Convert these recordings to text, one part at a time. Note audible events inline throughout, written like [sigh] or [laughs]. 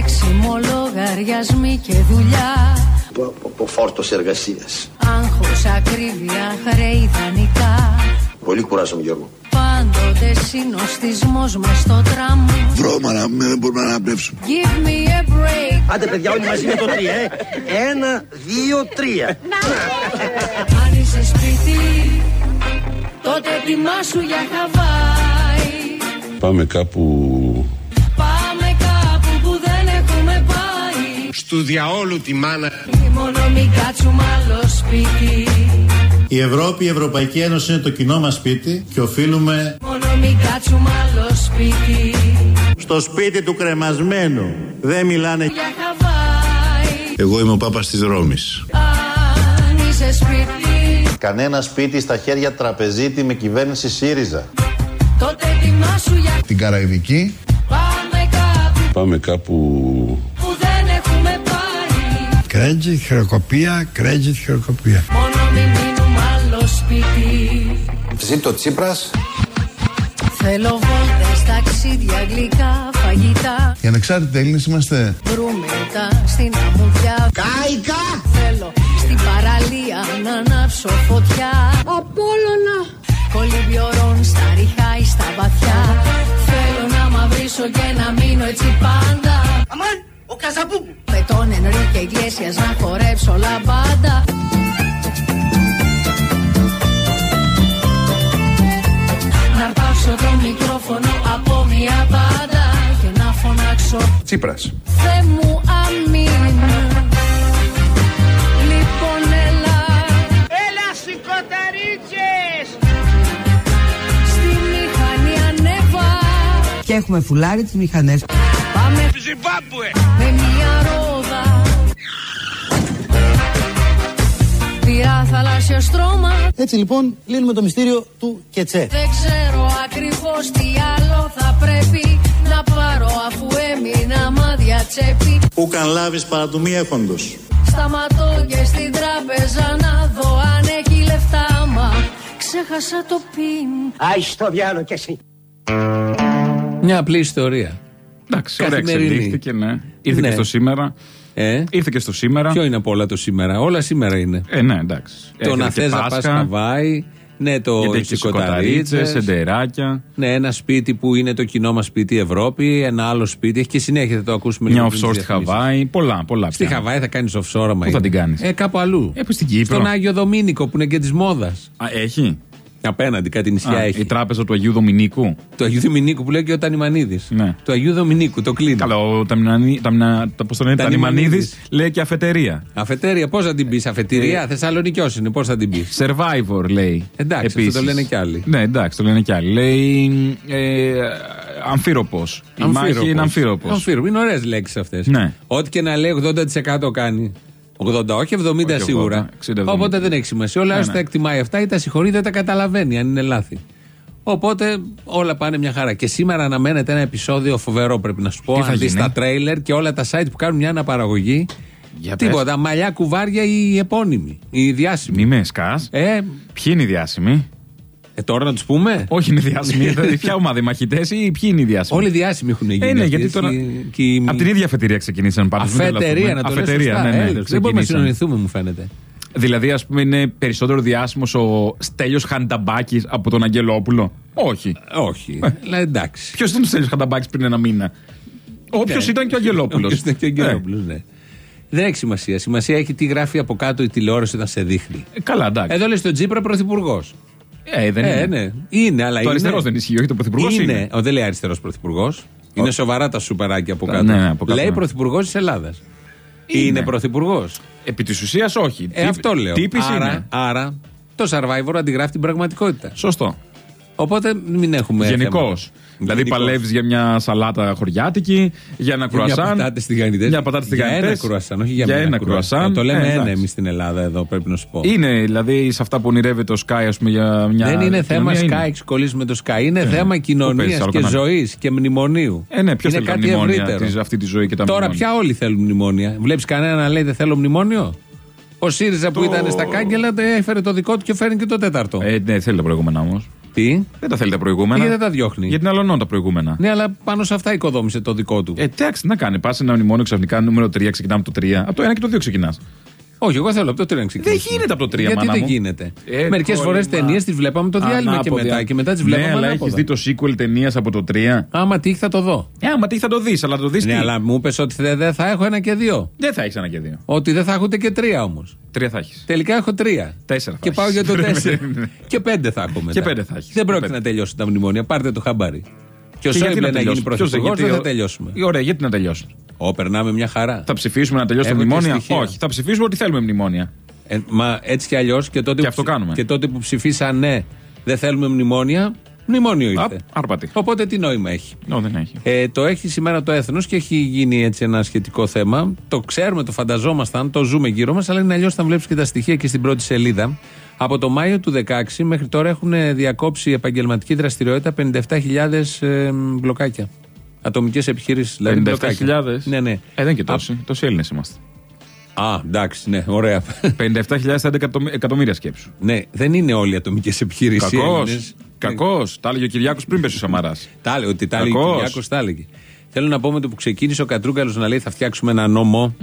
Τρέξιμο, λογαριασμοί και δουλειά. Ο φόρτος εργασίας. Άγχος, ακρίβεια, χρέη δανεικά. Πολύ κουράζομαι, Γιώργο. Πάντοτε συνοστισμός με στο τραμ. Βρώμα να μην μπορούμε να αναπνεύσουμε. Give me a break. Άντε, παιδιά, όλοι μαζί με το τρία, ε. Ένα, δύο, τρία. Αν είσαι σπίτι, τότε ετοιμάσου για Χαβάη. Πάμε κάπου Στου διαόλου τη μάνα. Ή μόνο μην κάτσουμε άλλο σπίτι. Η Ευρώπη, η Ευρωπαϊκή Ένωση είναι το κοινό μας σπίτι και οφείλουμε Μόνο μην κάτσουμε άλλο σπίτι. στο σπίτι του κρεμασμένου. Δεν μιλάνε Για Χαβάη. Εγώ είμαι ο Πάπας της Ρώμης Αν είσαι σπίτι, Κανένα σπίτι στα χέρια τραπεζίτη με κυβέρνηση ΣΥΡΙΖΑ. τότε ετοιμάσου για Την Καραϊβική Πάμε κάπου Πάμε κάπου που δεν έχουμε πάει. Κρέτζιτ, χειροκοπία, κρέτζιτ, χειροκοπία. Μόνο μην μείνουμε άλλο σπίτι. Ζήτω Τσίπρας Θέλω βόλτες, ταξίδια, γλυκά, φαγητά. Οι ανεξάρτητοι Έλληνες είμαστε Βρούμε τα στην αμμουδιά. Κάικα! Θέλω στην παραλία να ανάψω φωτιά. Απόλλωνα! Κολυμπιορών στα ριχά ή στα βαθιά. Θέλω να μαυρίσω και να μείνω έτσι πάντα. Αμάν, ο Καζαμπούκου. Με τον Ενρίκε Ιγκλέσιας να χορέψω λαμπάντα. Να αρπάξω το μικρόφωνο από μια μπάντα και να φωνάξω Τσίπρας Θε μου αμήν Λοιπόν έλα Έλα σηκωταρίτσες! Στη μηχανή ανέβα Και έχουμε φουλάρει τις μηχανές Πάμε Ζιμπάμπουε! Πειρά θαλάσσιος στρώμα Έτσι λοιπόν, λύνουμε το μυστήριο του Κετσέ. Δεν ξέρω ακριβώς τι άλλο θα πρέπει Να πάρω αφού έμεινα μάδια τσέπη Που καν λάβεις παρά του μη έχοντος; Σταματώ και στην τράπεζα να δω αν έχει λεφτά μα Ξέχασα το πιν Άι στο διάλογο κι εσύ. Μια απλή ιστορία. Εντάξει, ωραία Καθημερινή. εξελίχθηκε, ναι. Ήρθε Ναι. και στο σήμερα. Ε, Ήρθε και στο σήμερα. ποιο είναι από όλα το σήμερα; Όλα σήμερα είναι. Ε, ναι, εντάξει. το Έρχεται να και θες να πας Πάσχα, Χαβάη. Ναι, το Γιατί έχεις και σοκοταρίτσες, σοκοταρίτσες. εντεράκια. Ναι, ένα σπίτι που είναι το κοινό μας σπίτι η Ευρώπη. Ένα άλλο σπίτι. Έχει και συνέχεια, θα το ακούσουμε Μια λίγο πριν offshore τις στη διαφημίσεις. Χαβάη. Πολλά, πολλά. Στη πια. Χαβάη θα κάνεις offshore, άμα Πού θα είναι. την κάνεις; Ε, κάπου αλλού. Ε, πού στην Κύπρο. Στον Άγιο Δομήνικο που είναι και της μόδας. Α, έχει. Απέναντι, κάτι νησιά Α, έχει. η τράπεζα του Αγίου Δομηνίκου. Το Αγίου Δομηνίκου που λέει και ο Τανιμανίδης. Ναι. Το Αγίου Δομηνίκου, το κλείνει. Καλά, ο Ταμινανί- Ταμινα- τα- πώς το λένε, Τανιμανίδης. Τανιμανίδης λέει και αφετερία. Αφετέρια, πώς θα την πεις, αφετηρία, Θεσσαλονικιός είναι, πώς θα την πεις; Survivor λέει. Εντάξει, αυτό Επίσης. το λένε κι άλλοι. Ναι, εντάξει, το λένε κι άλλοι. Λέει. Ε, αμφίροπος. Η μάχη είναι αμφίροπος. Αμφίροπος. Είναι ωραίες λέξεις αυτές. Ναι. Ό,τι και να λέει 80% κάνει. 80, όχι 70 Όχι σίγουρα. 80, 60, 70. Οπότε δεν έχει σημασία. Όλα Ναι, τα ναι. εκτιμάει αυτά ή τα συγχωρεί, δεν τα καταλαβαίνει αν είναι λάθη. Οπότε όλα πάνε μια χαρά. Και σήμερα αναμένεται ένα επεισόδιο φοβερό, πρέπει να σου πω. Τι θα Αν δεις γίνει; τα τρέιλερ και όλα τα site που κάνουν μια αναπαραγωγή. Για πες. τίποτα. Μαλλιά, κουβάρια ή επώνυμοι. Οι διάσημοι. Μη με σκάς. Ε, Ποιοι είναι οι διάσημοι; Ε, τώρα να τους πούμε; Όχι είναι διάσημοι. δηλαδή, [laughs] ποια ομάδα, οι μαχητές ή ποιοι είναι οι διάσημοι; Όλοι οι διάσημοι έχουν γίνει. Ε, ναι, αυτοί, γιατί έτσι, τώρα. και οι- Από την ίδια αφετηρία ξεκινήσαν πάντως. Αφετηρία, να το λες Αφετηρία, σωστά, ναι, ναι. έλεος. Δεν μπορούμε να ξεκινήσαν. συνονιθούμε, μου φαίνεται. Δηλαδή, ας πούμε, είναι περισσότερο διάσημος ο Στέλιος Χανταμπάκης από τον Αγγελόπουλο; Όχι. Όχι. Αλλά εντάξει. Ποιος ήταν ο Στέλιος Χανταμπάκης πριν ένα μήνα; Όποιος Ναι. ήταν και ο Αγγελόπουλος. Όποιος ήταν και ο Αγγελόπουλος, ναι. Δεν έχει σημασία. Σημασία έχει τι γράφει από κάτω η τηλεόραση όταν σε δείχνει. καλά, εντάξει. Εδώ λες τον Τζίπρα πρωθυπουργός. Ε, δεν Ε, είναι. ναι. Είναι, αλλά Το είναι. αριστερός δεν ισχύει, όχι το πρωθυπουργός είναι. είναι. Ο, δεν λέει αριστερός πρωθυπουργός. Είναι σοβαρά τα σουπεράκια από Τα- κάτω. ναι, ναι, από κάτω, λέει ναι. πρωθυπουργός της Ελλάδας. Είναι, Είναι. πρωθυπουργός. Επί της ουσίας, όχι. Ε, αυτό λέω. Τύπης άρα, είναι. άρα το survivor αντιγράφει την πραγματικότητα. Σωστό. Οπότε μην έχουμε. Γενικώς. θέμα. Δηλαδή, Γενικώς. παλεύεις για μια σαλάτα χωριάτικη, για ένα Για Μια κρουασάν. πατάτε τηγανιτέ. Μια πατάτε Για ένα τηγανιτές. κρουασάν, όχι για, Για μια ένα κρουασάν. κρουασάν. Το λέμε Ε, ένα εντάξει. εμείς στην Ελλάδα εδώ, πρέπει να σου πω. Είναι δηλαδή σε αυτά που ονειρεύεται ο Sky, ας πούμε, για μια. Δεν είναι θέμα κοινωνία, Sky, είναι. εξκολλήσεις με το Sky. Είναι θέμα παίζει κοινωνίας άλλο και κανάλι. ζωής και μνημονίου. Ε, ναι, ποιος είναι θέλει τα κάτι μνημόνια ευρύτερο. της, αυτή τη ζωή και τα Τώρα μνημόνια; πια όλοι θέλουν μνημόνια. Βλέπεις κανένα να λέει δεν θέλω μνημόνιο. Ο ΣΥΡΙΖΑ που Το- ήταν στα κάγκελα τε- έφερε το δικό του και φέρνει και το τέταρτο. Ε, ναι, θέλει τα προηγούμενα όμως. Τι; Δεν τα θέλει τα προηγούμενα. Γιατί δεν τα διώχνει; Γιατί είναι αλωνών τα προηγούμενα. Ναι, αλλά πάνω σε αυτά οικοδόμησε το δικό του. Ε, εντάξει, τι να κάνει. Πας σε ένα μνημόνιο ξαφνικά νούμερο 3, ξεκινάμε από το 3. Από το 1 και το 2 ξεκινάς. Όχι, εγώ θέλω από το 3 να ξεκινήσουμε. Δεν γίνεται από το 3, Γιατί μάνα δεν μου. γίνεται. Ε, Μερικές κόλλημα. φορές ταινίες τις βλέπαμε το διάλειμμα και Ανάποδα. μετά. Και μετά τις Ναι, βλέπαμε. αλλά έχεις ανάποδα. δει το sequel ταινίας από το 3. Άμα τύχει θα το δω. Ε, άμα τι θα το δεις, αλλά το δεις. Ναι, αλλά μου είπες ότι δεν δεν θα έχω ένα και δύο. Δεν θα έχεις ένα και δύο. Ότι δεν θα έχω ούτε και τρία όμως. Τρία θα έχεις. Τελικά έχω τρία. Τέσσερα θα Και έχεις. πάω για το [laughs] Ναι, τέσσερα. ναι, ναι. και πέντε θα έχω μετά. Και πέντε θα έχεις. Δεν Και πρόκειται πέντε. να τελειώσουν τα μνημόνια. Πάρτε το χαμπάρι. Και ο Και γιατί Σόιμπλε να γίνει τελειώσουμε; Ποιος πρωθυπουργός γιατί δεν θα ο- τελειώσουμε. Ε, Ωραία, γιατί να τελειώσουμε; Ω, περνάμε μια χαρά. Θα ψηφίσουμε να τελειώσει τα Έχω και μνημόνια. στοιχεία. Όχι, θα ψηφίσουμε ότι θέλουμε μνημόνια. Ε, μα έτσι κι αλλιώς και, τότε Και που αυτό ψη- κάνουμε. και τότε που ψηφίσαν ναι, δεν θέλουμε μνημόνια, μνημόνιο Α, ήρθε. άρπατη. Οπότε τι νόημα έχει; Ω, δεν έχει. Ε, το έχει σήμερα το έθνος και έχει γίνει έτσι ένα σχετικό θέμα. Το ξέρουμε, το φανταζόμασταν, το ζούμε γύρω μας, αλλά είναι αλλιώς όταν βλέπεις και τα στοιχεία και στην πρώτη σελίδα. Από το Μάιο του 16 μέχρι τώρα έχουν διακόψει επαγγελματική δραστηριότητα 57.000 ε, μπλοκάκια. Ατομικές επιχειρήσει. Δηλαδή 57.000. μπλοκάκια. Ναι, ναι. Ε, δεν είναι και τόσοι. Τόσοι Έλληνες είμαστε. Α, εντάξει, ναι, ωραία. 57.000 θα είναι εκατομμύ- εκατομμύρια σκέψου. ναι, δεν είναι όλοι οι ατομικέ επιχειρήσει. Κακός. Κακός. Τα έλεγε ο Κυριάκος πριν πέσει ο Σαμαράς. Τα έλεγε, ότι τα έλεγε ο Κακός. Κυριάκος, τα έλεγε. Θέλω να πω με το που ξεκίνησε ο Κατρούγκαλος να λέει θα φτιάξουμε ένα νόμο,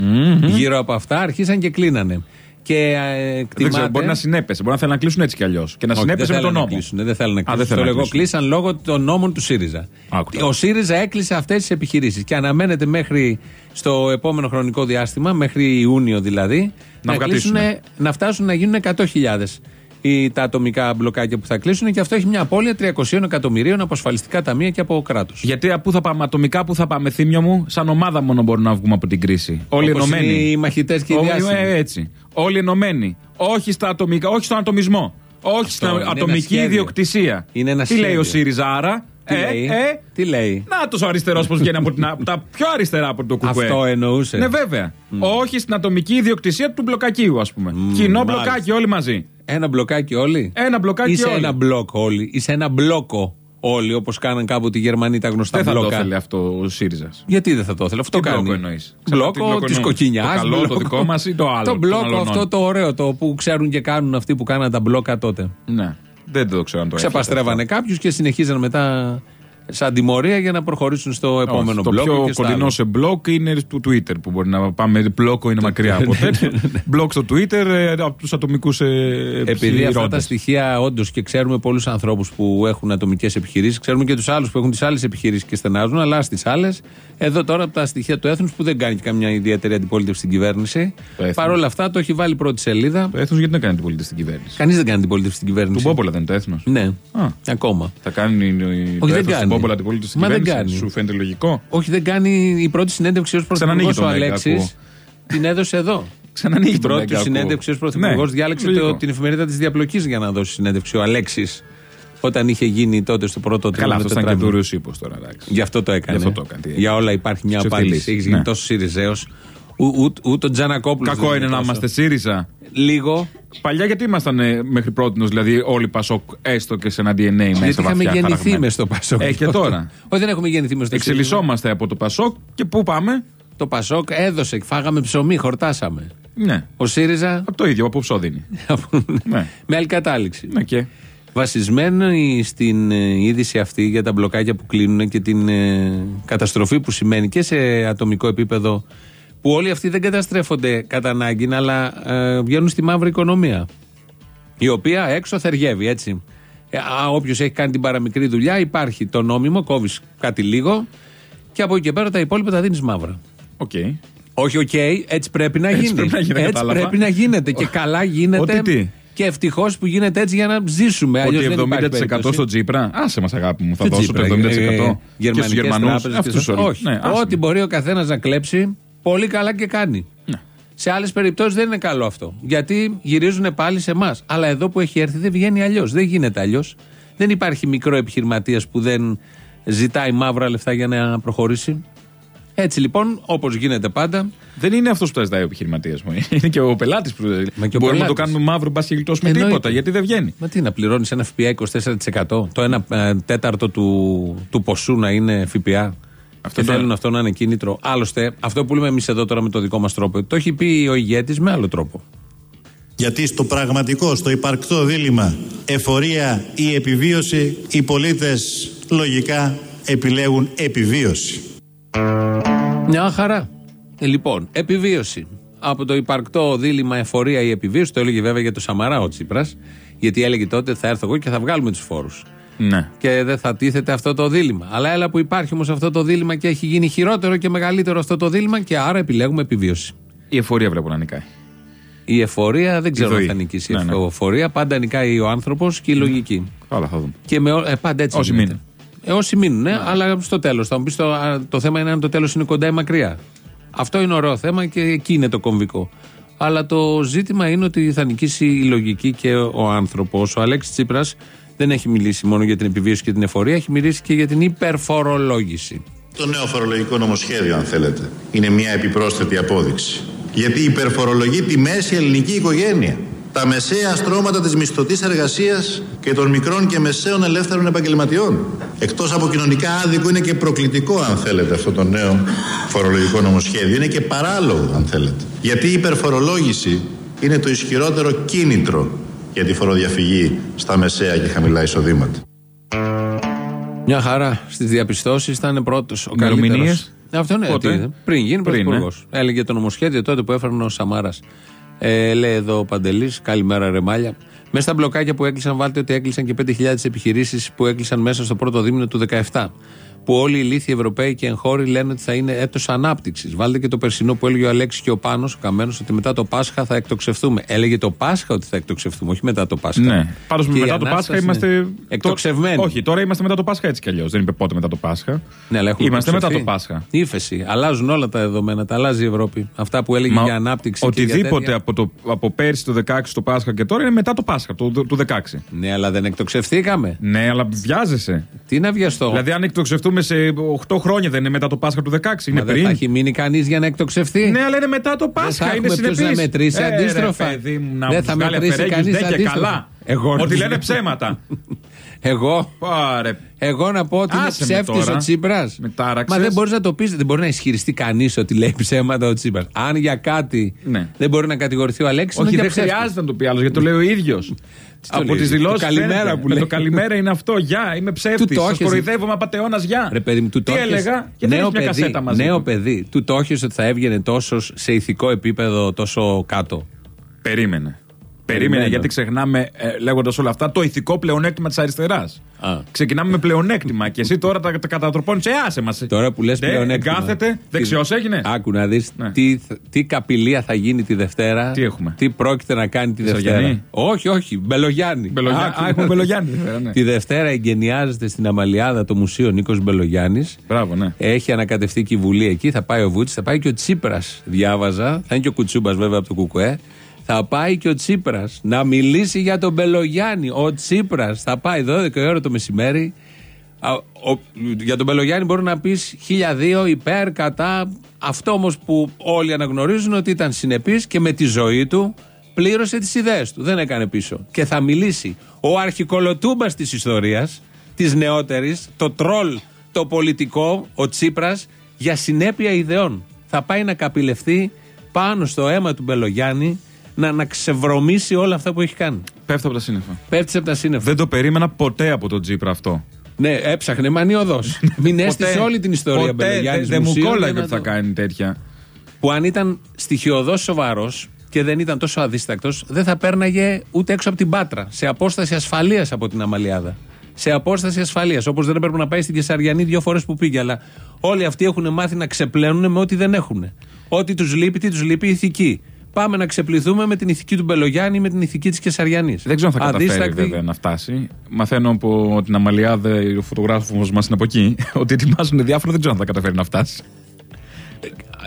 γύρω από αυτά άρχισαν και κλείνανε. Και ε, Δεν εκτιμάται... ξέρω, μπορεί να συνέπεσε. Μπορεί να θέλουν να κλείσουν έτσι κι αλλιώς. Και να Όχι, συνέπεσε δεν με τον θέλουν να νόμο. κλείσουν, δεν θέλουν να Α, κλείσουν. δεν θέλουν το να λεγό κλείσουν. κλείσαν λόγω των νόμων του ΣΥΡΙΖΑ. Άκου τώρα. Ο ΣΥΡΙΖΑ έκλεισε αυτές τις επιχειρήσεις και αναμένεται μέχρι στο επόμενο χρονικό διάστημα, μέχρι Ιούνιο δηλαδή, Να να, κλείσουν, βγατήσουνε. να φτάσουν να γίνουν 100.000 οι- τα ατομικά μπλοκάκια που θα κλείσουν και αυτό έχει μια απώλεια 300 εκατομμυρίων από ασφαλιστικά ταμεία και από κράτος. Γιατί πού θα πάμε, ατομικά που θα πάμε, θύμιο μου, σαν ομάδα μόνο μπορούμε να βγούμε από την κρίση. Όλοι Όπως ενωμένοι. είναι οι μαχητές και οι Όλοι- διάσημοι. ε, έτσι. Όλοι ενωμένοι. Όχι στα ατομικά, όχι στον ατομισμό. Όχι στην είναι ένα ατομική σχέδιο. ιδιοκτησία. Είναι ένα Τι λέει σχέδιο. ο ΣΥΡΙΖΑ άρα. Τι ε, λέει, ε, τι λέει; Να το αριστερός πώς βγαίνει από την. από τα πιο αριστερά από το κουκουέ. Αυτό εννοούσε. Ναι, βέβαια. Όχι στην ατομική ιδιοκτησία του μπλοκακίου, ας πούμε. Κοινό μάλιστα. μπλοκάκι όλοι μαζί. Ένα μπλοκάκι όλοι. Ένα μπλοκάκι Είσαι όλοι. ένα μπλοκ όλοι. Είσαι ένα μπλόκο όλοι, όπως κάναν κάποτε οι Γερμανοί τα γνωστά Δεν θα το μπλόκα. ήθελε αυτό ο ΣΥΡΙΖΑ. Γιατί δεν θα το ήθελε, αυτό Τι κάνει. μπλόκο εννοείς; Μπλόκο Ξέρω τι μπλόκο της εννοώ. κοκκινιάς. Το καλό, το δικό μας ή το άλλο, Το των μπλόκο αλωνών. αυτό το ωραίο, το που ξέρουν και κάνουν αυτοί που κάναν τα μπλόκα τότε. Ναι. Δεν το ξέρω αν το έφτιαξε Ξεπαστρεύανε κάποιους και συνεχίζαν μετά σαν τιμωρία για να προχωρήσουν στο επόμενο το μπλόκο. πιο και στα κοντινό άλλα. σε μπλοκ είναι του Twitter που μπορεί να πάμε. Μπλόκο είναι μακριά [laughs] από τέτοιο. Μπλοκ στο Twitter ε, από τους ατομικούς ε, Επειδή αυτά τα επιχειρηματίες. στοιχεία όντως και ξέρουμε πολλούς ανθρώπους που έχουν ατομικές επιχειρήσεις, ξέρουμε και τους άλλους που έχουν τις άλλες επιχειρήσεις και στενάζουν, αλλά στις άλλες, εδώ τώρα από τα στοιχεία του έθνους που δεν κάνει και καμιά ιδιαίτερη αντιπολίτευση στην κυβέρνηση. Το έθνος. Παρ' όλα αυτά το έχει βάλει πρώτη σελίδα. Το έθνο γιατί δεν κάνει την πολίτη στην κυβέρνηση; Κανείς δεν κάνει αντιπολίτευση στην Του κυβέρνηση. Μπόπολα δεν είναι το έθνος. Ναι, Α. ακόμα. Θα κάνει η- η- το δεν έθνος του κάνει. Μπόπολα την πολίτη στην Μα δεν κυβέρνησης. κάνει. Σου φαίνεται λογικό; Όχι, δεν κάνει η πρώτη συνέντευξη ως Ξανανοίγει πρωθυπουργό το ο Μέγκα, Αλέξης. ακούω. Την έδωσε εδώ. Ξανανοίγει Την το πρώτη Μέγκα, του ακούω. συνέντευξη ως πρωθυπουργός Ναι, διάλεξε λογικό. το, την εφημερίδα της διαπλοκής για να δώσει συνέντευξη ο Αλέξης. Όταν είχε γίνει τότε στο πρώτο Καλά, τρίμηνο αυτός ήταν και τετράμινο. δούριο ύπος τώρα. εντάξει. Γι' αυτό το έκανε. Γι' αυτό το έκανε. Τι Για όλα υπάρχει μια Τους απάντηση. ευθυλείς. Έχεις γίνει Ναι. τόσο Σιριζέος. Ούτε ο Τζανακόπουλος. Κακό είναι να είμαστε ΣΥΡΙΖΑ. Λίγο. Παλιά γιατί ήμασταν ε, μέχρι πρώτη, δηλαδή όλοι Πασόκ, έστω και σε ένα DNA μέσα Γιατί είχαμε βαθιά γεννηθεί χαραγμένα. μες στο Πασόκ. Ε, και τώρα. [laughs] Όχι, δεν έχουμε γεννηθεί μες στο ΣΥΡΙΖΑ. Εξελισσόμαστε από το Πασόκ και πού πάμε; Το Πασόκ έδωσε, φάγαμε ψωμί, χορτάσαμε. Ναι. Ο ΣΥΡΙΖΑ; Από το ίδιο, από ψώδινη. [laughs] Ναι. με άλλη κατάληξη. Ναι, και; Βασισμένη στην ε, είδηση αυτή για τα μπλοκάκια που κλείνουν και την ε, καταστροφή που σημαίνει και σε ατομικό επίπεδο που όλοι αυτοί δεν καταστρέφονται κατά ανάγκη αλλά ε, βγαίνουν στη μαύρη οικονομία η οποία έξω θεργεύει έτσι. Ε, Όποιος έχει κάνει την παραμικρή δουλειά υπάρχει το νόμιμο, κόβεις κάτι λίγο και από εκεί και πέρα τα υπόλοιπα τα δίνεις μαύρα. Οκ. Όχι, οκ, έτσι πρέπει να Έτσι γίνει. πρέπει να γίνει, έτσι κατάλαβα. πρέπει να γίνεται και καλά γίνεται. Ότι τι; Και ευτυχώς που γίνεται έτσι για να ζήσουμε. Αλλιώς Ότι δεν υπάρχει 70% περίπτωση. στο Τσίπρα; Άσε μας, αγάπη μου. Θα Τι δώσω το Τσίπρα, 70% ε, και στους γερμανικές Γερμανούς. τράπεζες και στα- Όχι. Ναι, άσε Ό,τι με. μπορεί ο καθένας να κλέψει, πολύ καλά και κάνει. Ναι. Σε άλλες περιπτώσεις δεν είναι καλό αυτό. Γιατί γυρίζουν πάλι σε εμάς. Αλλά εδώ που έχει έρθει δεν βγαίνει αλλιώς. Δεν γίνεται αλλιώς. Δεν υπάρχει μικρό επιχειρηματία που δεν ζητάει μαύρα λεφτά για να προχωρήσει. Έτσι λοιπόν, όπως γίνεται πάντα, Δεν είναι αυτός που τα ζητάει ο επιχειρηματίας μου. [laughs] Είναι και ο πελάτης που. Μα και ο Μπορούμε να το πελάτης. κάνουμε μαύρο, μπας και γλιτώσουμε Εννοείται. τίποτα. Γιατί δεν βγαίνει. Μα τι να πληρώνεις ένα ΦΠΑ 24%. Το ένα ε, τέταρτο του, του ποσού να είναι ΦΠΑ. Αυτό και το- θέλουν αυτό να είναι κίνητρο. Άλλωστε, αυτό που λέμε εμείς εδώ τώρα με το δικό μας τρόπο, το έχει πει ο ηγέτης με άλλο τρόπο. Γιατί στο πραγματικό, στο υπαρκτό δίλημα εφορία ή επιβίωση, οι πολίτες λογικά επιλέγουν επιβίωση. Μια χαρά. Ε, λοιπόν, επιβίωση. Από το υπαρκτό δίλημα εφορία ή επιβίωση, το έλεγε βέβαια για το Σαμαρά ο Τσίπρας, γιατί έλεγε τότε θα έρθω εγώ και θα βγάλουμε τους φόρους. Ναι. Και δεν θα τίθεται αυτό το δίλημα. Αλλά έλα που υπάρχει όμως αυτό το δίλημα και έχει γίνει χειρότερο και μεγαλύτερο αυτό το δίλημα και άρα επιλέγουμε επιβίωση. Η εφορία βλέπω να νικάει. Η εφορία δεν ξέρω ζωή. αν θα νικήσει. Ναι, η ναι. εφορία πάντα νικάει ο άνθρωπος και η λογική. Καλά, θα δούμε. Και με, ό- ε, πάντα έτσι Όσοι γίνεται. μείνουν. Ε, όσοι μείνουν, ναι, αλλά στο τέλος. Θα μου πεις το, α, το θέμα είναι αν το τέλος είναι κοντά ή μακριά. Αυτό είναι ωραίο θέμα και εκεί είναι το κομβικό. Αλλά το ζήτημα είναι ότι θα νικήσει η λογική και ο άνθρωπος. Ο Αλέξης Τσίπρας δεν έχει μιλήσει μόνο για την επιβίωση και την εφορία, έχει μιλήσει και για την υπερφορολόγηση. Το νέο φορολογικό νομοσχέδιο, αν θέλετε, είναι μια επιπρόσθετη απόδειξη. Γιατί υπερφορολογεί τη μέση ελληνική οικογένεια. Τα μεσαία στρώματα της μισθωτής εργασίας και των μικρών και μεσαίων ελεύθερων επαγγελματιών. Εκτός από κοινωνικά άδικο είναι και προκλητικό, αν θέλετε, αυτό το νέο φορολογικό νομοσχέδιο. Είναι και παράλογο, αν θέλετε. Γιατί η υπερφορολόγηση είναι το ισχυρότερο κίνητρο για τη φοροδιαφυγή στα μεσαία και χαμηλά εισοδήματα. Μια χαρά στις διαπιστώσεις ήταν πρώτος. Ο Ημερομηνίες; καλύτερος. Αυτό ναι, Πότε; τι, πριν γίνει Πριν, πρωθυπουργό. Έλεγε το νομοσχέδιο τότε που έφερνε ο Σαμάρας. Ε, λέει εδώ ο Παντελής, καλημέρα ρεμάλια. Μέσα στα μπλοκάκια που έκλεισαν, βάλτε ότι έκλεισαν και 5.000 επιχειρήσεις που έκλεισαν μέσα στο πρώτο δίμηνο του 17. Που όλοι οι ηλίθιοι Ευρωπαίοι και εγχώροι λένε ότι θα είναι έτος ανάπτυξης. Βάλτε και το περσινό που έλεγε ο Αλέξης και ο Πάνος, ο Καμένος, ότι μετά το Πάσχα θα εκτοξευτούμε. Έλεγε το Πάσχα ότι θα εκτοξευτούμε, όχι μετά το Πάσχα. Ναι. Πάντω Και η μετά το Πάσχα Ανάσταση είμαστε. είναι Εκτοξευμένοι. Όχι, τώρα είμαστε μετά το Πάσχα έτσι κι αλλιώς. Δεν είπε πότε μετά το Πάσχα. Ναι, αλλά έχουμε Είμαστε μετά το εκτοξευθεί. Πάσχα. Ύφεση. Αλλάζουν όλα τα δεδομένα. Τα αλλάζει η Ευρώπη. Αυτά που έλεγε Μα για ανάπτυξη. και για Οτιδήποτε τέτοια. από, το, από πέρσι το 16 το Πάσχα και τώρα είναι μετά το Πάσχα, το, του 16. Ναι, αλλά δεν εκτοξευθήκαμε. Ναι, αλλά βιάζεσαι. Τι να βιαστώ. Δηλαδή, αν εκτοξευτούμε σε 8 χρόνια, δεν είναι μετά το Πάσχα του 16, είναι Μα δεν πριν. θα έχει μείνει κανείς για να εκτοξευθεί. Ναι, αλλά είναι μετά το Δεν Πάσχα. θα είναι έχουμε ποιος συνεπής. να μετρήσει Ε, ρε, αντίστροφα. παιδί μου, να Δεν μου θα βγάλει μετρήσει αφαιρέγγις, κανείς ντε και αντίστροφα. καλά. Εγώ να Ότι σου λένε πω. ψέματα. [laughs] Εγώ. Πάρε. Εγώ να πω ότι είναι Άσε με ψεύτης τώρα. ο Τσίπρας. Με τάραξες. Μα δεν μπορείς να το πεις, δεν μπορεί να ισχυριστεί κανείς ότι λέει ψέματα ο Τσίπρας. Αν για κάτι Ναι. δεν μπορεί να κατηγορηθεί ο Αλέξης, Όχι, δεν χρειάζεται να το πει άλλος, γιατί το λέει ο ίδιος. Το Από λέει, τις το δηλώσεις. καλημέρα που λέει. Το καλημέρα είναι αυτό. Γεια, είμαι ψεύτης. Του το Σας έχεις- κοροϊδεύομαι απαταιώνα. Γεια. Ρε παιδί μου, του Τι το έχεις- έλεγα, και δεν νέο έχει μια παιδί, κασέτα μαζί. Νέο του. παιδί. Του το έχεις ότι θα έβγαινε τόσο σε ηθικό επίπεδο, τόσο κάτω. Περίμενε. Περίμενε, Περιμένω. γιατί ξεχνάμε, ε, λέγοντας όλα αυτά, το ηθικό πλεονέκτημα της αριστεράς. Α. Ξεκινάμε με πλεονέκτημα και εσύ τώρα τα, τα κατατροπώνεις. Ε, άσε μας. Τώρα που λες πλεονέκτημα. Κάθεται, δεξιός έγινε. Άκου να δεις Ναι. τι, τι καπηλεία θα γίνει τη Δευτέρα. Τι έχουμε; Τι πρόκειται να κάνει τη Δευτέρα. Σαριανή; Όχι, όχι. Μπελογιάννη. Μπελογιά- Άκου. Α, έχουμε Μπελογιάννη. βέβαια, ναι. Τη Δευτέρα εγκαινιάζεται στην Αμαλιάδα το Μουσείο Νίκος Μπελογιάννης. Μπράβο, ναι. Έχει ανακατευτεί και η Βουλή εκεί. Θα πάει ο Βούτση, θα πάει και ο Τσίπρας. Διάβαζα. Θα είναι και ο Κουτσούμπας βέβαια από το Κουκουέ. Θα πάει και ο Τσίπρας να μιλήσει για τον Μπελογιάννη. Ο Τσίπρας θα πάει 12 η ώρα το μεσημέρι. Α, ο- για τον Μπελογιάννη μπορεί να πεις 1002 υπέρ, κατά. Αυτό όμως που όλοι αναγνωρίζουν ότι ήταν συνεπής και με τη ζωή του πλήρωσε τις ιδέες του. Δεν έκανε πίσω. Και θα μιλήσει ο αρχικολοτούμπας της ιστορίας, της νεότερης, το τρόλ, το πολιτικό, ο Τσίπρας, για συνέπεια ιδεών. Θα πάει να καπηλευτεί πάνω στο αίμα του Μπελογιάννη να, να ξεβρωμίσει όλα αυτά που έχει κάνει. Πέφτω από τα σύννεφα. Πέφτει από τα σύννεφα. Δεν το περίμενα ποτέ από τον Τζίπρα αυτό. Ναι, έψαχνε μανιωδώς. [laughs] Μην έστησε όλη την ιστορία Ποτέ Μπελογιάννης δεν μου μουσείων, κόλλαγε για ότι να θα το- κάνει τέτοια. Που αν ήταν στοιχειοδός σοβαρός και δεν ήταν τόσο αδίστακτος, δεν θα πέρναγε ούτε έξω από την Πάτρα. Σε απόσταση ασφαλείας από την Αμαλιάδα. Σε απόσταση ασφαλείας. Όπως δεν έπρεπε να πάει στην Κεσαριανή δύο φορές που πήγε. Αλλά όλοι αυτοί έχουν μάθει να ξεπλένουν με ό,τι δεν έχουν. Ό,τι τους λείπει, τι τους λείπει, η ηθική. Πάμε να ξεπληθούμε με την ηθική του Μπελογιάννη, με την ηθική της Κεσαριανής. Δεν ξέρω αν θα καταφέρει βέβαια να φτάσει. Μαθαίνω από την Αμαλιάδα, ο φωτογράφο μας είναι από εκεί, [laughs] ότι ετοιμάζουν διάφορα, δεν ξέρω αν θα καταφέρει να φτάσει.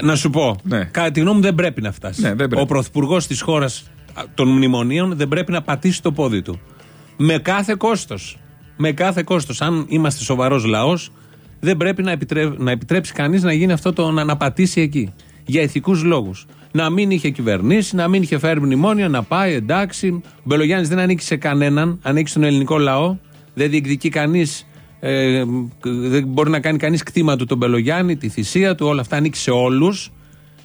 Να σου πω. Ναι. Κατά τη γνώμη μου δεν πρέπει να φτάσει. Ναι, δεν πρέπει. Ο πρωθυπουργός της χώρας των μνημονίων δεν πρέπει να πατήσει το πόδι του. Με κάθε κόστος. Με κάθε κόστος. Αν είμαστε σοβαρός λαός, δεν πρέπει να, επιτρέ... να επιτρέψει κανείς να γίνει αυτό το να, να πατήσει εκεί. Για ηθικούς λόγους. Να μην είχε κυβερνήσει, να μην είχε φέρει μνημόνια, να πάει εντάξει. Ο Μπελογιάννης δεν ανήκει σε κανέναν, ανήκει στον ελληνικό λαό. Δεν διεκδικεί κανείς ε, δεν μπορεί να κάνει κανείς κτήμα του τον Μπελογιάννη, τη θυσία του, όλα αυτά ανήκει σε όλους.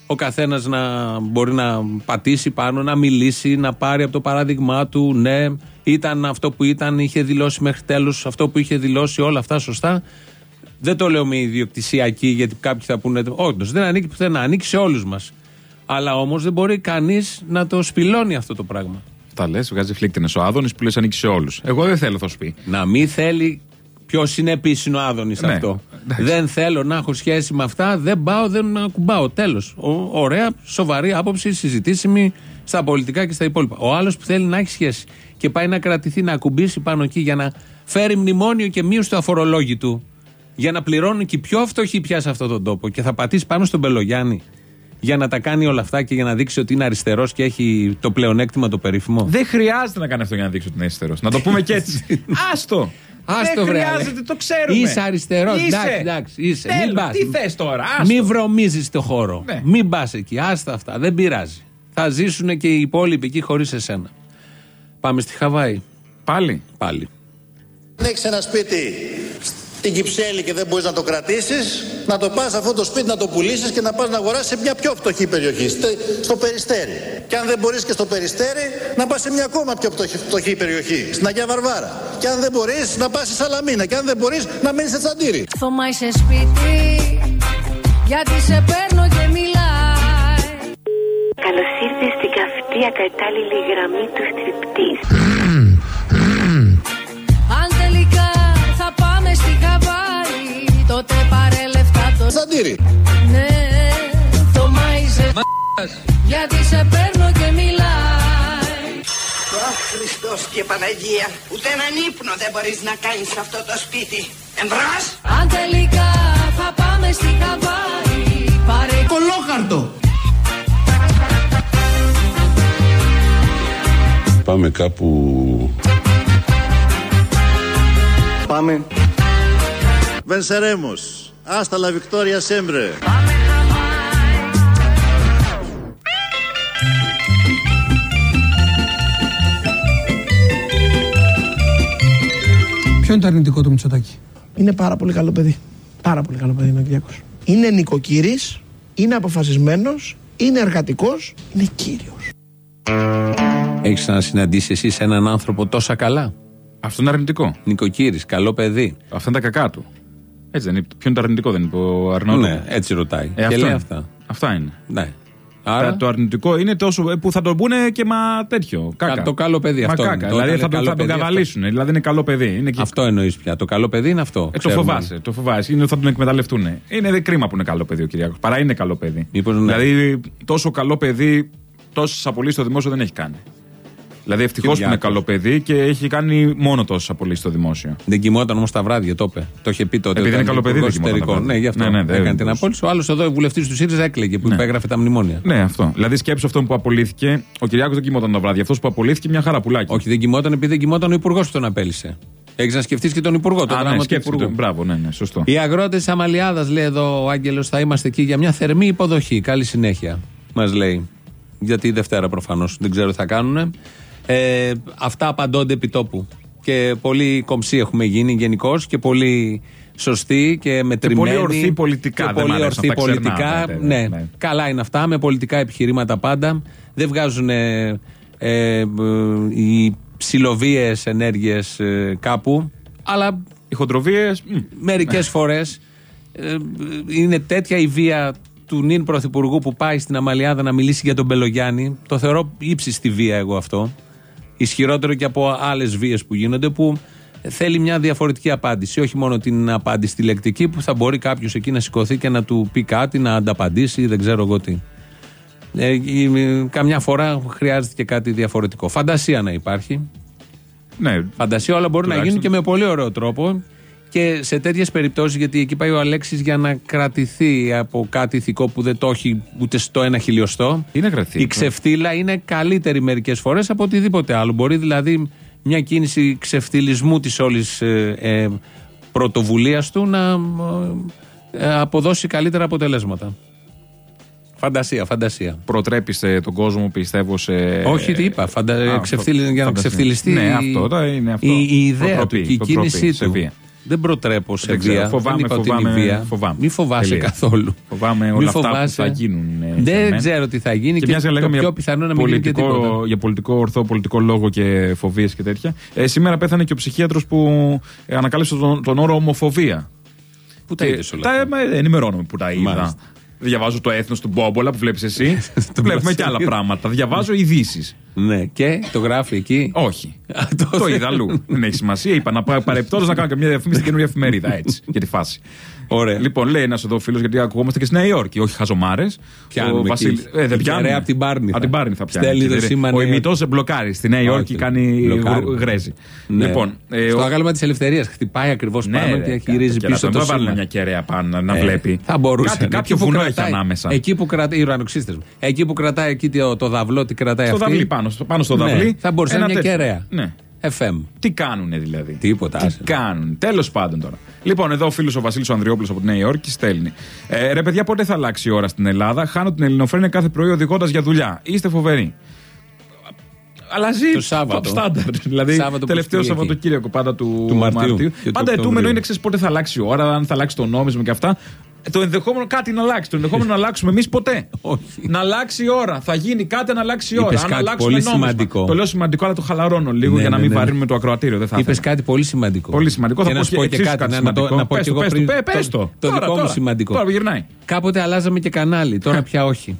ο καθένας να μπορεί να πατήσει πάνω, να μιλήσει, να πάρει από το παράδειγμά του. Ναι, ήταν αυτό που ήταν, είχε δηλώσει μέχρι τέλους αυτό που είχε δηλώσει, όλα αυτά σωστά. Δεν το λέω με ιδιοκτησιακή, γιατί κάποιοι θα πούνε. Όντως, δεν ανήκει πουθενά, ανήκει σε όλους μας. Αλλά όμως δεν μπορεί κανείς να το σπηλώνει αυτό το πράγμα. Τα λες, βγάζει φλίκτενε ο Άδωνης που λες ανήκει σε όλους. Εγώ δεν θέλω, θα σου πει. Να μην θέλει. Ποιος είναι επίσης ο Άδωνης Ναι, αυτό. εντάξει. Δεν θέλω να έχω σχέση με αυτά. Δεν πάω, δεν ακουμπάω. Τέλος. Ωραία, σοβαρή άποψη, συζητήσιμη στα πολιτικά και στα υπόλοιπα. Ο άλλος που θέλει να έχει σχέση και πάει να κρατηθεί, να ακουμπήσει πάνω εκεί για να φέρει μνημόνιο και μείωση του αφορολόγητου. Για να πληρώνουν και οι πιο φτωχοί πια σε αυτόν τον τόπο. Και θα πατήσει πάνω στον Πελογιάννη για να τα κάνει όλα αυτά και για να δείξει ότι είναι αριστερός και έχει το πλεονέκτημα το περίφημο. Δεν χρειάζεται να κάνει αυτό για να δείξει ότι είναι αριστερός. Να το πούμε και έτσι. [laughs] Άστο! Άστο, δεν βρε, χρειάζεται, Αλέ. το ξέρουμε. Είσαι αριστερός. Είσαι. Εντάξει, εντάξει, είσαι. Τέλος, Μην πας. Τι θες τώρα, άστο. Μην βρωμίζεις το χώρο. Ναι. Μην πας εκεί. Άστα αυτά. Δεν πειράζει. Θα ζήσουν και οι υπόλοιποι εκεί χωρίς εσένα. Πάμε στη Χαβάη. Πάλι. Πάλι. Αν έχει ένα σπίτι στην Κυψέλη και δεν μπορείς να το κρατήσεις, να το πας αυτό το σπίτι να το πουλήσεις και να πας να αγοράσεις σε μια πιο φτωχή περιοχή, στε- στο Περιστέρι. Και αν δεν μπορείς και στο Περιστέρι, να πας σε μια ακόμα πιο φτωχή, φτωχή περιοχή, στην Αγία Βαρβάρα. Και αν δεν μπορείς, να πας στη Σαλαμίνα. Και αν δεν μπορείς, να μείνεις σε Τσαντήρι. Θωμά είσαι σπίτι Γιατί σε παίρνω και μιλάει Καλώς ήρθες στην καυτή ακατάλληλη γραμμή του στριπτής. Λεφτά το Τσαντήρι. Ναι, Θωμά είσαι Γιατί σε παίρνω και μιλάει Αχ, Χριστός και Παναγία, ούτε έναν ύπνο δεν μπορείς να κάνεις σε αυτό το σπίτι. Εμπρός! Αν τελικά θα πάμε στη Χαβάη Πάρε Κολόχαρτο. Πάμε κάπου Πάμε. Venceremos. Hasta la victoria siempre. Ποιο είναι το αρνητικό του Μητσοτάκη; Είναι πάρα πολύ καλό παιδί. Πάρα πολύ καλό παιδί είναι ο Κυριάκο. Είναι νοικοκύρης, είναι αποφασισμένος, είναι εργατικός, είναι κύριος. Έχεις ξανασυναντήσει εσύ σε έναν άνθρωπο τόσα καλά; Αυτό είναι αρνητικό. Νοικοκύρης, καλό παιδί. Αυτά είναι τα κακά του. Έτσι δεν είναι. Ποιο είναι το αρνητικό, δεν είπε ο Αρνόλdo. Ναι, έτσι ρωτάει. Ε, και αυτό λέει είναι. αυτά. Αυτά είναι. Ναι. Άρα... Άρα Το αρνητικό είναι τόσο ε, που θα τον πούνε και μα τέτοιο. Κάκα. το καλό παιδί, Μα αυτό είναι. κάκα. Το Δηλαδή όταν θα, είναι τον- καλό θα τον παιδί, καβαλήσουν. Δηλαδή είναι καλό παιδί. Είναι εκεί. αυτό εννοείς πια. Το καλό παιδί είναι αυτό. Ε, το ξέρουμε. φοβάσαι, το φοβάσαι. Είναι ότι θα τον εκμεταλλευτούν. Είναι δε κρίμα που είναι καλό παιδί ο Κυριάκος. Παρά είναι καλό παιδί. Μήπως ναι. Δηλαδή τόσο καλό παιδί, τόσες απολύσεις στο δημόσιο δεν έχει κάνει. Δηλαδή ευτυχώς που είναι Κυριάκος. καλό παιδί και έχει κάνει μόνο τόσες απολύσεις στο δημόσιο. Δεν κοιμόταν όμως τα βράδια, το είπε. Το είχε πει τότε. Επειδή όταν είναι καλό υπουργός παιδί, δεν κοιμόταν τα εσωτερικών. βράδια. Ναι, γι' αυτό Ναι, ναι, δεν έκανε την μπορούσε. απόλυση. Ο άλλος εδώ, βουλευτής του ΣΥΡΙΖΑ, έκλαιγε που Ναι. υπέγραφε τα μνημόνια. Ναι, αυτό. Δηλαδή σκέψου αυτόν που απολύθηκε. Ο Κυριάκος δεν κοιμόταν τα βράδια. Αυτός που απολύθηκε μια χαρά πουλάκι. Όχι, δεν κοιμόταν επειδή δεν κοιμόταν ο υπουργός που τον απέλησε. Έχεις να σκεφτείς και τον υπουργό, τον Α, ναι, δράμα του σκέφτηκε υπουργού. το- Μπράβο, ναι, ναι, σωστό. Οι αγρότες της Αμαλιάδας, λέει εδώ ο Άγγελος, θα είμαστε εκεί για μια θερμή υποδοχή. Καλή συνέχεια, μας λέει. Γιατί Δευτέρα προφανώς δεν ξέρω τι θα κάνουν. Ε, αυτά απαντώνται επί τόπου. Και πολύ κομψοί έχουμε γίνει γενικώς και πολύ σωστοί και μετρημένοι. πολύ ορθοί πολιτικά, Και δεν μ' πολύ αρέσουν, ορθοί τα ξερνάμε, πολιτικά. ναι, Ναι, ναι, ναι. καλά είναι αυτά. Με πολιτικά επιχειρήματα πάντα. Δεν βγάζουν ε, ε, ε, οι ψηλοβίε ενέργειες κάπου. Αλλά Οι χοντροβίες. μερικές φορές είναι τέτοια η βία του νυν πρωθυπουργού που πάει στην Αμαλιάδα να μιλήσει για τον Μπελογιάννη. Το θεωρώ ύψιστη βία εγώ αυτό. Ισχυρότερο και από άλλες βίες που γίνονται που θέλει μια διαφορετική απάντηση. Όχι μόνο την απάντηση τη λεκτική που θα μπορεί κάποιος εκεί να σηκωθεί και να του πει κάτι, να ανταπαντήσει ή δεν ξέρω εγώ τι. Ε, ε, καμιά φορά χρειάζεται και κάτι διαφορετικό. Φαντασία να υπάρχει. Ναι, Φαντασία όλα μπορεί να γίνουν Τουλάχιστον. και με πολύ ωραίο τρόπο. Και σε τέτοιες περιπτώσεις, γιατί εκεί πάει ο Αλέξης για να κρατηθεί από κάτι ηθικό που δεν το έχει ούτε στο ένα χιλιοστό. είναι κρατή. Η ξεφτύλα είναι καλύτερη μερικές φορές από οτιδήποτε άλλο. Μπορεί δηλαδή μια κίνηση ξεφτυλισμού της όλης ε, ε, πρωτοβουλίας του να ε, αποδώσει καλύτερα αποτελέσματα. Φαντασία, φαντασία. Προτρέπησε τον κόσμο, πιστεύω, σε. Όχι, τι είπα. Φαντα... Α, ξεφτύλι- για να φαντασία. ξεφτυλιστεί Ναι, η- αυτό τώρα είναι αυτό. η, η ιδέα Προτροπή, του και η προτροπή κίνησή σε του. Βία. Δεν προτρέπω σε Δεν ξέρω, βία. φοβάμαι, δεν είπα ότι είναι φοβάμαι, βία. φοβάμαι. Μη φοβάσαι Τελεία. καθόλου. Φοβάμαι Μη όλα αυτά που φοβάσαι. θα γίνουν. ε, για Δεν μένα. ξέρω τι θα γίνει και, μιας το λέγαμε πιο για πιθανό να μην γίνει και πολιτικό, τίποτα. για πολιτικό ορθό, πολιτικό λόγο και φοβίες και τέτοια. Ε, σήμερα πέθανε και ο ψυχίατρος που ε, ανακάλυψε τον, τον όρο ομοφοβία. Πού τα Και είδες όλα τα, αυτά; μα, ενημερώνομαι που τα είδα. Μάλιστα. Διαβάζω το έθνος του Μπόμπολα που βλέπεις εσύ. [laughs] Βλέπουμε και άλλα πράγματα. Διαβάζω ειδήσεις. Ναι, και το γράφει εκεί. Όχι. το είδα αλλού. [laughs] Δεν έχει σημασία. Είπα να πάω παρεπτόντως να κάνω και μια διαφήμιση στην καινούργια εφημερίδα έτσι. [laughs] για τη φάση. Ωραία. Λοιπόν, λέει ένας εδώ φίλος, γιατί ακουγόμαστε και στη Νέα Υόρκη, όχι χαζομάρες. Πιάνουμε εκεί. Ε, δεν Η πιάνουμε. κεραία απ' την Πάρνηθα. Από την Πάρνηθα θα πιάνει. Στέλνει το Δηλαδή, σήμα Ο Νέα ημιτό μπλοκάρει. Στη Νέα Υόρκη Όχι, κάνει μπλοκάρει. γρου- γρέζι. Ναι. Λοιπόν, ε, Στο ο- άγαλμα της ελευθερίας χτυπάει ακριβώς ναι, πάνω ρε, και κα- γυρίζει και πίσω να το τον βάλουν σήμα. μια κεραία πάνω να Ε, βλέπει. Θα μπορούσε. Κάτι, ναι. κάποιο Εκεί που βουνό έχει κρατάει- ανάμεσα. Εκεί που κρατάει. Οι ουρανοξύστες. Εκεί που κρατάει εκεί το, το δαυλό, τι κρατάει Στο αυτή. δαυλί πάνω, στο- πάνω στο Ναι, δαυλί. Θα μπορούσε να ένα είναι μια τέτοιο. κεραία. Ναι. FM. Τι κάνουνε δηλαδή. Τίποτα. Τι άσε. κάνουν. Τέλος πάντων τώρα. Λοιπόν, εδώ ο φίλος ο Βασίλης Ανδριόπουλος από τη Νέα Υόρκη στέλνει. Ε, ρε παιδιά, πότε θα αλλάξει η ώρα στην Ελλάδα; Χάνω την ελληνοφρένεια κάθε πρωί οδηγώντας για δουλειά. Είστε φοβεροί. Αλλάζει Το Σάββατο. το στάνταρ. Δηλαδή, Σάββατο προς τελευταίο Κυριακή. Σαββατοκύριακο πάντα του, Του Μαρτίου και του Πάντα Οκτωβρίου. ετούμενο είναι ξέρεις πότε θα αλλάξει η ώρα, αν θα αλλάξει το νόμισμα και αυτά. Ε, Το ενδεχόμενο κάτι να αλλάξει. Το ενδεχόμενο να αλλάξουμε εμείς ποτέ. [laughs] Όχι. Να αλλάξει η ώρα. Θα γίνει κάτι να αλλάξει η ώρα. Είπες Αν κάτι αλλάξουμε πολύ νόμισμα. σημαντικό. Το λέω σημαντικό, αλλά το χαλαρώνω λίγο Ναι, για να ναι, μην ναι. βαρύνουμε το ακροατήριο. Δεν θα Είπες ήθελα. κάτι πολύ σημαντικό. Πολύ σημαντικό. Και Θα να πω σου πω και εξίσου κάτι. να- να το- σημαντικό. Να πω Πες και το, εγώ πες το, πριν. πε- πες το. Το Τώρα, δικό μου τώρα. σημαντικό. Τώρα που γυρνάει. Κάποτε αλλάζαμε και κανάλι. Τώρα πια όχι.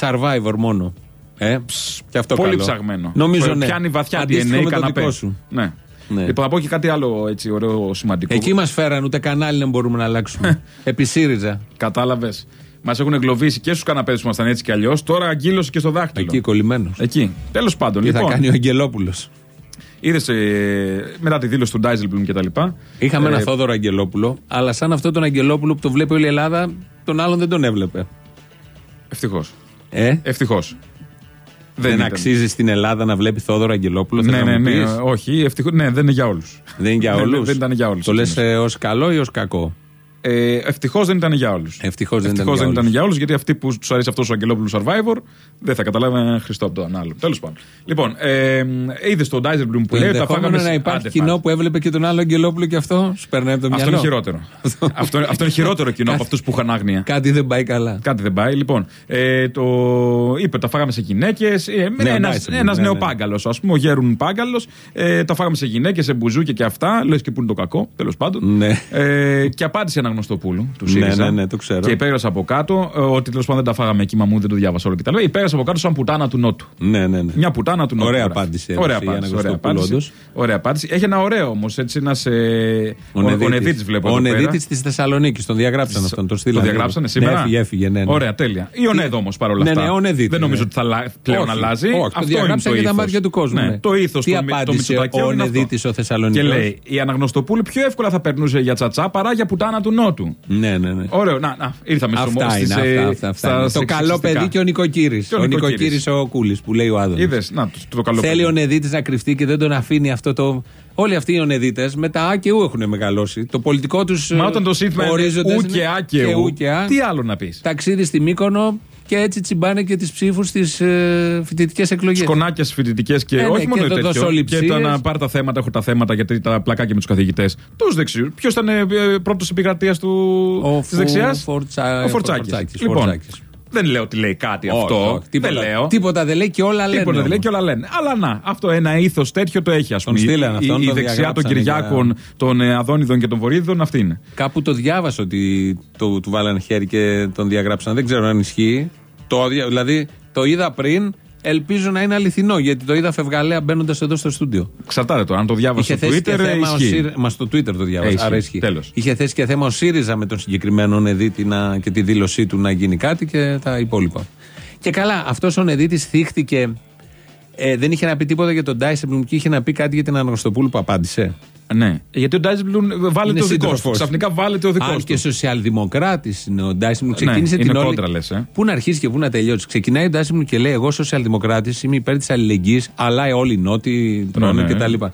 Survivor μόνο. Ε, και αυτό Πολύ καλό. ψαγμένο. Νομίζω ναι. Πιάνει βαθιά Αντίστοιχο DNA με το καναπέ. δικό σου. Ναι. Ναι. Λοιπόν, θα πω και κάτι άλλο έτσι ωραίο σημαντικό. Εκεί μας φέραν ούτε κανάλι να μπορούμε να αλλάξουμε. [laughs] Επί ΣΥΡΙΖΑ. Κατάλαβες. Μας έχουν εγκλωβίσει και στους καναπέδε που ήμασταν έτσι κι αλλιώς. Τώρα αγκύλωσε και στο δάχτυλο. Εκεί κολλημένος. Εκεί. Τέλος πάντων. Τι θα λοιπόν, κάνει ο Αγγελόπουλος. είδες μετά τη δήλωση του Ντάιζελμπλουμ και τα λοιπά. Είχαμε ε, ένα Θόδωρο Αγγελόπουλο, αλλά σαν αυτό τον Αγγελόπουλο που το βλέπει όλη η Ελλάδα, τον άλλον δεν τον έβλεπε. Ευτυχώς. Ε, Ευτυχώς. Δεν, ήταν. αξίζει στην Ελλάδα να βλέπει Θόδωρο Αγγελόπουλο. θες Ναι, να ναι, μου ναι. πεις; Όχι, ευτυχώς. Ναι, δεν είναι για όλους. Δεν είναι για Δεν- όλους. δεν ήταν για όλους Το λες εκείνος. ως καλό ή ως κακό; Ε, Ευτυχώς δεν ήταν για όλους. Ευτυχώς δεν, Ευτυχώς ήταν, δεν για ήταν όλους. για όλους, γιατί αυτοί που τους αρέσει αυτός ο Αγγελόπουλος Survivor δεν θα καταλάβαιναν Χριστό από τον άλλο. Τέλος πάντων. Λοιπόν, ε, είδες τον Ντάιζελμπλουμ που Το λέει ότι τα ενδεχόμενο φάγαμε. να σε- υπάρχει Άντε, κοινό πάλι. που έβλεπε και τον άλλο Αγγελόπουλο και αυτό σου περνάει από το Αυτό μυαλό. είναι χειρότερο. αυτό, αυτό είναι χειρότερο κοινό από αυτούς που είχαν άγνοια. Κάτι δεν πάει καλά. Κάτι δεν πάει. Λοιπόν, ε, το είπε, τα φάγαμε σε γυναίκες. Ε, Ναι, Ένα εντάξει, ένας ναι, νέο ναι. πάγκαλο, ας πούμε, ο Γέρουν Πάγκαλος. Ε, τα φάγαμε σε γυναίκες, σε μπουζούκια και αυτά. Λες και που είναι το κακό, τέλος πάντων. Ναι. Ε, και απάντησε ένα γνωστοπούλου του Ναι, ΣΥΡΙΖΑ. ναι, ναι, το ξέρω. Και υπέγραψε από κάτω ε, ότι τέλο πάντων δεν τα φάγαμε εκεί, μα μου δεν το διάβασα όλο και τα λοιπά. Υπέγραψε από κάτω σαν πουτάνα του Νότου. Ναι, ναι, ναι. Μια πουτάνα του Νότου. Ωραία γράφει. απάντηση Ωραία έδωσε η απάντηση. Άννα Ωραία Γωστοπούλου, απάντηση. όντως. Ωραία απάντηση. Έχει ένα ωραίο όμως έτσι ένας. Ε, Ο Νεδίτη βλέπω. Ο εδώ πέρα. Νεδίτη της Θεσσαλονίκης. Τον διαγράψαν αυτόν. Τον Το στείλανε. διαγράψανε σήμερα; Ναι, έφυγε, έφυγε. Ναι, ναι. Ωραία, τέλεια. Η ΟΝΕΔ όμως παρόλα Ναι, αυτά. ναι, ο Νεδίτη, Δεν ναι. νομίζω ότι θα αλλα- πλέον Όχι, αλλάζει. όχι, το Αυτό είναι διαγράψαν το και τα ήθος. μάτια του κόσμου, Ναι, ναι. Το ήθος Τι του, Μι- το απάντησε Μητσοτακιού ο είναι αυτό. Νεδίτης ο Θεσσαλονικός; Και λέει η Αναγνωστοπούλη πιο εύκολα θα περνούσε για τσατσά παρά για πουτάνα του Νότου. Ναι, ναι, ναι. Ωραίο, να, να ήρθαμε στο Αυτά στις, είναι, ε, αυτά, αυτά, αυτά στα είναι. Το σεξιστικά. καλό παιδί και ο Νοικοκύρη. Και ο Ο Νοικοκύρης. Νοικοκύρη ο Κούλης που λέει ο Άδωνης. Είδες, να το, το καλό Θέλει παιδί. ο Νεδίτης να κρυφτεί και δεν τον αφήνει αυτό το. Όλοι αυτοί οι Ονεδίτε με τα Α και Ου έχουν μεγαλώσει. Το πολιτικό τους. Μα όταν το σύνθημα είναι ου και α και ου, τι άλλο να πεις; Ταξίδι στη Μύκονο και έτσι τσιμπάνε και τις ψήφους στις ε, φοιτητικές εκλογές. Σκονάκια φοιτητικές και Ε, ναι, όχι και μόνο το- τέτοιο. δοσοληψίες. Και το να πάρει τα θέματα, έχω τα θέματα γιατί τα πλακάκια με τους καθηγητές. Τους δεξιούς. Ποιος ήταν ε, πρώτος επικρατεία Ο του τη Φου- δεξιά. Φορτσα- Ο Φορτσάκης. Φορτσάκης, Λοιπόν, Φορτσάκης. δεν λέω ότι λέει κάτι Όχι, αυτό. όχι, τίποτα, δεν λέω. Τίποτα δεν λέει και όλα λένε. Τίποτα δεν λέει όμως. και όλα λένε. Αλλά να, αυτό ένα ήθος τέτοιο το έχει, ας Τον πούμε. στείλανε Η- αυτόν, η, τον δεξιά των διαγράψανε Κυριάκων, για- των ε, Αδόνιδων και των Βορύδων αυτή είναι. Κάπου το διάβασα ότι το, του βάλανε χέρι και τον διαγράψαν. Δεν ξέρω αν ισχύει. Το, δια- δηλαδή το είδα πριν. Ελπίζω να είναι αληθινό γιατί το είδα φευγαλέα μπαίνοντας εδώ στο στούντιο. Ξαρτάται το. Αν το διάβασε στο θέσει και Twitter, ε, θέμα ο ισχύει. ΣΥΡΙΖΑ- Μα στο Twitter το διάβασα. Ε, ισχύει. άρα ισχύει. Τέλος. Είχε θέσει και θέμα ο ΣΥΡΙΖΑ με τον συγκεκριμένο Νεδίτη να, και τη δήλωσή του να γίνει κάτι και τα υπόλοιπα. Και καλά, αυτός ο Νεδίτη θύχτηκε. Ε, δεν είχε να πει τίποτα για τον Ντάισεμπλουμ και είχε να πει κάτι για την Αναγνωστοπούλου που απάντησε. Ναι. Γιατί ο Ντάιζμπλουμ βάλετε Είναι ο δικό του. σύντροφος. Ξαφνικά βάλετε ο δικό Αν του. και σοσιαλδημοκράτης είναι ο Ντάισεμπλουμ. Ξεκίνησε ναι, την είναι όλη. κόντρα, λες, ε. Πού να αρχίσει και πού να τελειώσει. Ξεκινάει ο Ντάισεμπλουμ και λέει: Εγώ σοσιαλδημοκράτης είμαι υπέρ της αλληλεγγύης, αλλά όλοι οι νότιοι τρώνε ναι, ναι. κτλ.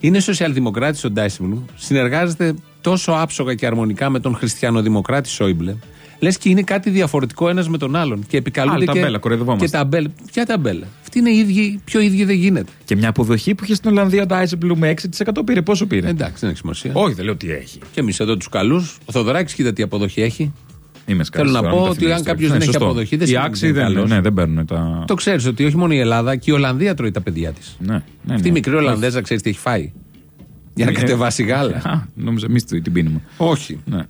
Είναι σοσιαλδημοκράτης ο Ντάισεμπλουμ. Συνεργάζεται τόσο άψογα και αρμονικά με τον χριστιανοδημοκράτη Σόιμπλε. Λες και είναι κάτι διαφορετικό ένας με τον άλλον. Και επικαλούνται Άλλη και, ταμπέλα, κοροϊδευόμαστε. και ταμπέλα. Ποια ταμπέλα; Αυτή είναι ίδιοι, πιο ίδιοι δεν γίνεται. Και μια αποδοχή που είχε στην Ολλανδία το Άισεμπλου με 6% πήρε. Πόσο πήρε; Εντάξει, δεν έχει σημασία. Όχι, δεν λέω τι έχει. Και εμείς εδώ τους καλούς. Ο Θοδωράκη, κοίτα τι αποδοχή έχει. Είμαι Θέλω να πω ότι αν κάποιος δεν έχει αποδοχή, δεν Οι σημαίνει άξιοι ότι είναι δεν, καλός. ναι, δεν παίρνουν τα. Το ξέρεις ότι όχι μόνο η Ελλάδα και η Ολλανδία τρώει τα παιδιά της. Ναι, ναι, Αυτή ναι. η μικρή Ολλανδέζα ξέρεις τι έχει φάει; Για να Ε, κατεβάσει γάλα. Α, νόμιζα εμεί την πίνουμε. Όχι. Ναι.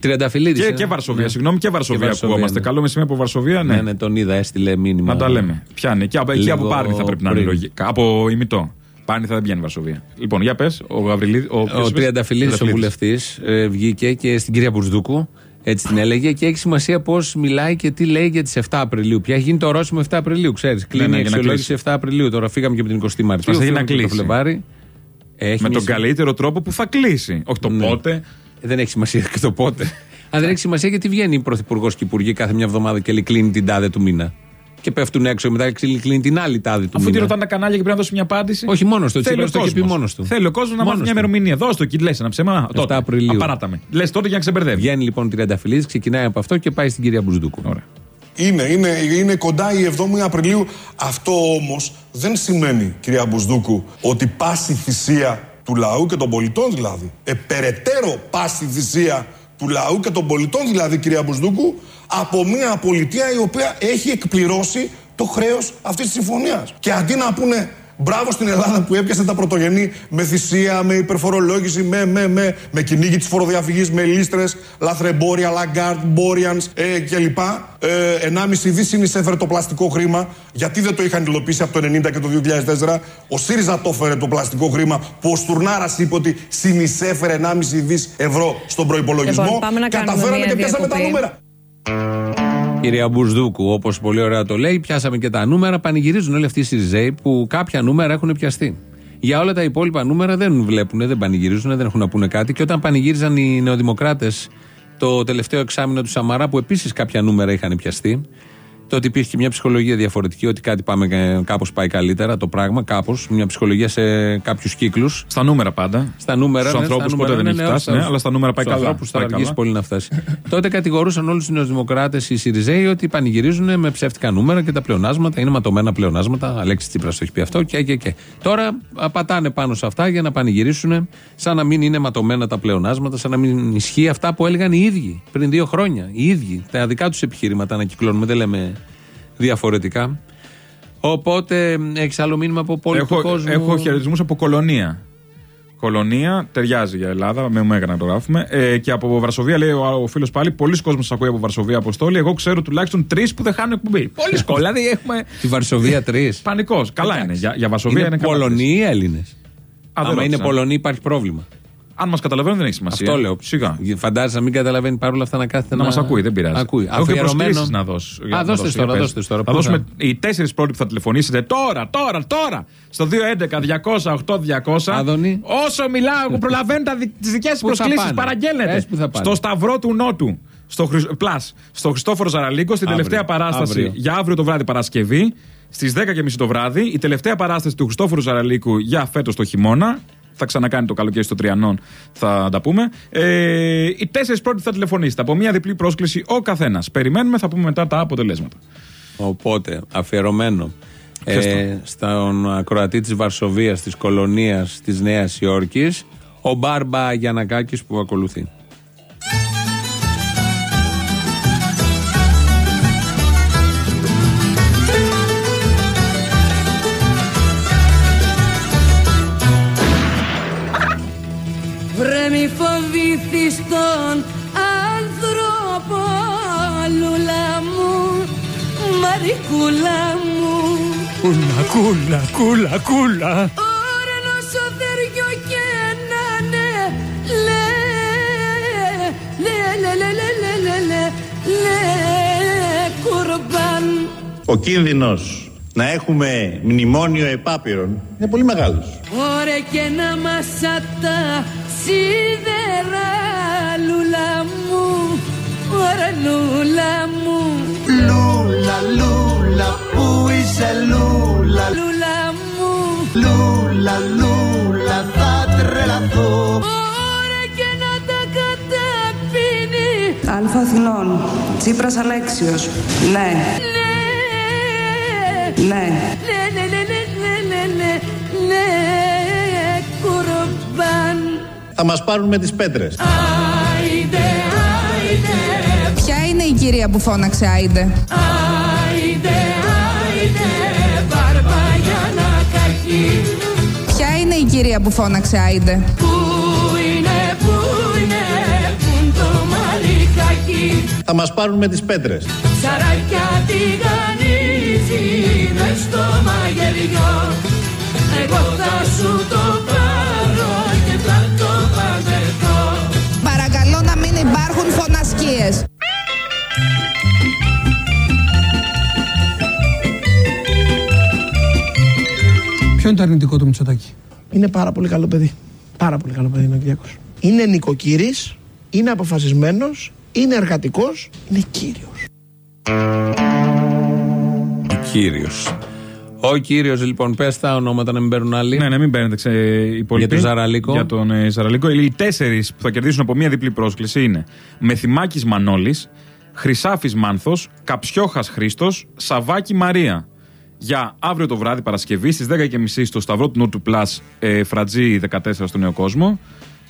Τριανταφυλλίδης. Και, και Βαρσοβία, συγγνώμη, και Βαρσοβία Και Βαρσοβία, ακουγόμαστε. ναι. Καλό μεσημέρι από Βαρσοβία, ναι. Ναι, ναι, τον είδα, έστειλε μήνυμα. Να τα λέμε. Πιάνει. Και από, εκεί από Λίγο Πάρνη θα πρέπει να είναι πριν. λογικά. Από ημιτό. Πάρνη θα δεν πιάνει Βαρσοβία. Λοιπόν, για πες, ο Γαβριλίδη. Ο, Ο ποιος είπες; Τριανταφυλλίδης, ο Τριανταφυλλίδης. βουλευτής, ε, βγήκε και στην κυρία Μπουρσδούκου. Έτσι την έλεγε και έχει σημασία πώς μιλάει και τι λέει για τις 7 Απριλίου. Πια έχει γίνει το ορόσημο 7 Απριλίου, ξέρεις. Κλείνει ναι, η για να αξιολόγηση κλείσει. 7 Απριλίου. Τώρα φύγαμε και από την 20η Μαρτίου. Μας έχει να φύγαμε και το κλείσει. Φλεβάρι. Έχει Με μια τον σι- καλύτερο τρόπο που θα κλείσει. Όχι το Ναι. πότε. Δεν έχει σημασία και το πότε. Αν δεν έχει σημασία γιατί βγαίνει η Πρωθυπουργός και οι Υπουργοί κάθε μια εβδομάδα και λέει κλείνει την τάδε του μήνα. Και πέφτουν έξω μετά και κλείνει την άλλη τάδε του Αφού τη μήνα. ρωτάνε τα κανάλια και πρέπει να δώσει μια απάντηση. Όχι μόνος του, ο Θέλει Τσίπρας το ο έχει πει κόσμος. μόνος του. Θέλει ο κόσμος να μάθει Μόνος μια του. ημερομηνία. Δώσ' το εκεί, λες ένα ψέμα. 7 Απριλίου. Απαράταμε. Λες τότε για να ξεμπερδεύει. Βγαίνει λοιπόν Τριανταφυλλίδη, ξεκινάει από αυτό και πάει στην κυρία Μπουζδούκου. Ωραία. Είναι, είναι, είναι κοντά η 7η Απριλίου. Αυτό όμως δεν σημαίνει, κυρία Μπουσδούκου, ότι πάση θυσία του λαού και των πολιτών δηλαδή. Ε, περαιτέρω πάση θυσία του λαού και των πολιτών δηλαδή, κυρία Μπουσδούκου, από μια πολιτεία η οποία έχει εκπληρώσει το χρέος αυτής της συμφωνίας. Και αντί να πούνε Μπράβο στην Ελλάδα που έπιασε τα πρωτογενή με θυσία, με υπερφορολόγηση, με, με, με, με κυνήγι της φοροδιαφυγής, με λίστρες, λαθρεμπόρια, λαγκάρτ, μπόριανς ε, κλπ. Ε, 1,5 δις συνεισέφερε το πλαστικό χρήμα. Γιατί δεν το είχαν υλοποιήσει από το 1990 και το 2004. Ο ΣΥΡΙΖΑ το έφερε το πλαστικό χρήμα που ο Στουρνάρας είπε ότι συνεισέφερε 1,5 δις ευρώ στον προπολογισμό. Λοιπόν, πάμε να και κάνουμε καταφέραμε μία και πιάσαμε τα διακοπή. νούμερα. Κυρία Μπουρσδούκου, όπως πολύ ωραία το λέει, πιάσαμε και τα νούμερα. Πανηγυρίζουν όλοι αυτοί οι Σιριζέοι που κάποια νούμερα έχουν πιαστεί. Για όλα τα υπόλοιπα νούμερα δεν βλέπουν, δεν πανηγυρίζουν, δεν έχουν να πούνε κάτι. Και όταν πανηγύριζαν οι νεοδημοκράτες το τελευταίο εξάμεινο του Σαμαρά, που επίσης κάποια νούμερα είχαν πιαστεί, το ότι υπήρχε και μια ψυχολογία διαφορετική, ότι κάτι πάμε, κάπως πάει καλύτερα το πράγμα, κάπως, μια ψυχολογία σε κάποιους κύκλους. Στα νούμερα πάντα. Στα νούμερα. Στους ναι, ανθρώπους στα ποτέ νούμερα, δεν έχει φτάσει, ναι, αλλά στα νούμερα πάει Στους καλά. ανθρώπους θα Πάει αργήσει καλά. πολύ να φτάσει. [laughs] Τότε κατηγορούσαν όλους τους νεοδημοκράτε οι Σιριζέοι ότι πανηγυρίζουν με ψεύτικα νούμερα και τα πλεονάσματα είναι ματωμένα πλεονάσματα. Αλέξη Τσίπρας το έχει πει αυτό και, και, και. Τώρα α, πατάνε πάνω σε αυτά για να πανηγυρίσουν σαν να μην είναι ματωμένα τα πλεονάσματα, σαν να μην ισχύει αυτά που έλεγαν οι ίδιοι πριν δύο χρόνια. Οι ίδιοι. Τα δικά τους επιχειρήματα ανακυκλώνουμε, δεν λέμε διαφορετικά. Οπότε έχεις άλλο μήνυμα από πολύ Έχω, του κόσμου; έχω χαιρετισμούς από κολονία. Κολονία, ταιριάζει για Ελλάδα, με μέγα να το γράφουμε. Ε, και από Βαρσοβία λέει ο, ο φίλος πάλι: Πολλοί κόσμοι σας ακούει από Βαρσοβία Αποστόλη. Εγώ ξέρω τουλάχιστον τρεις που δεν χάνουν εκπομπή. Πολλοί κόσμοι. δηλαδή έχουμε. Τη Βαρσοβία τρεις. Πανικός. Καλά είναι. Για, για Βαρσοβία είναι, Είναι καλά. Πολωνοί ή Έλληνες. δεν Άμα είναι ρώτησα. Πολωνοί υπάρχει πρόβλημα. Αν μας καταλαβαίνουν δεν έχει σημασία. Αυτό λέω. Σιγά. Φαντάζεσαι να μην καταλαβαίνει παρόλα αυτά να κάθεται Να να. μας ακούει, δεν πειράζει. Ακούει. Έχω και Αφιερωμένο. προσκλήσεις να δώσω. για Α, να δώστε δώσω, τώρα, για δώστε πες. τώρα. Θα Πού δώσουμε οι τέσσερις πρώτοι που θα τηλεφωνήσετε τώρα, τώρα, τώρα. Στο 211-200-8200. Άδωνη. Όσο μιλάω, εγώ προλαβαίνω τις δικές σα Πού θα προσκλήσεις. πάνε; Παραγγέλνετε. Πες που θα πάνε; Στο Σταυρό του Νότου. Στο Χρυσ... Πλάς, στο Χριστόφορο Ζαραλίκο, στην Αύριο. τελευταία παράσταση Αύριο. για αύριο το βράδυ Παρασκευή. Στις 10.30 το βράδυ, η τελευταία παράσταση του Χριστόφορου Ζαραλίκου για φέτος το χειμώνα. Θα ξανακάνει το καλοκαίρι στο Τριανόν, θα τα πούμε. Ε, οι τέσσερις πρώτοι θα τηλεφωνήσετε. Από μία διπλή πρόσκληση ο καθένας. Περιμένουμε, θα πούμε μετά τα αποτελέσματα. Οπότε, αφιερωμένο Ποιος ε, στον ακροατή της Βαρσοβίας, της κολονίας της Νέας Υόρκης, ο Μπάρμπα Γιανακάκης που ακολουθεί. Μαρικούλα μου Κούλα, κούλα, κούλα, κούλα. Ωρανό σο θεριό και να ναι Λε, λε, λε, λε, λε, λε, λε, λε, λε, κουρμπάν Ο κίνδυνος να έχουμε μνημόνιο επάπειρων είναι πολύ μεγάλος. Ωρε και να μάσα τα σίδερα Λούλα μου, ωρα λούλα μου Λούλα, λούλα, πού είσαι λούλα Λούλα μου Λούλα, λούλα, θα τρελαθώ Ωρα και να τα καταπίνει Αλφα χρονών. Τσίπρας Αλέξιος. Ναι. Ναι. Ναι, ναι, ναι, ναι, ναι, ναι, ναι, ναι, κουρμπάν. Θα μας πάρουν με τις πέτρες. Άιντε, άιντε, Ποια είναι η κυρία που φώναξε Άιντε. άιντε, άιντε, Μπαρμπαγιάνα κακή. Ποια είναι η κυρία που φώναξε Άιντε. Πού είναι, πού είναι, πού είναι το μαλλικάκι. Θα μας πάρουν με τις πέτρες. Ψαράκια τηγανίζει μες στο μαγειριό Εγώ θα σου το πάρω και θα το παντρευτώ Παρακαλώ να μην υπάρχουν φωνασκίες. Ποιο είναι το αρνητικό του Μητσοτάκη; Είναι πάρα πολύ καλό παιδί. Πάρα πολύ καλό παιδί είναι ο Κυριάκος. Είναι νοικοκύρης, είναι αποφασισμένος, είναι εργατικός, είναι κύριος. Κύριος. Ο κύριος, λοιπόν, πες τα ονόματα να μην παίρνουν άλλοι. Ναι, ναι, μην παίρνετε ξε... οι υπόλοιποι. Για τον Ζαραλίκο. Για τον ε, Ζαραλίκο. Οι τέσσερις που θα κερδίσουν από μία διπλή πρόσκληση είναι Μεθυμάκης Μανώλης, Χρυσάφης Μάνθος, Καψιόχας Χρήστος, Σαβάκη Μαρία. Για αύριο το βράδυ Παρασκευή στις 10.30 στο Σταυρό του Νότου Πλάς, ε, Φρατζή 14 στο Νέο Κόσμο.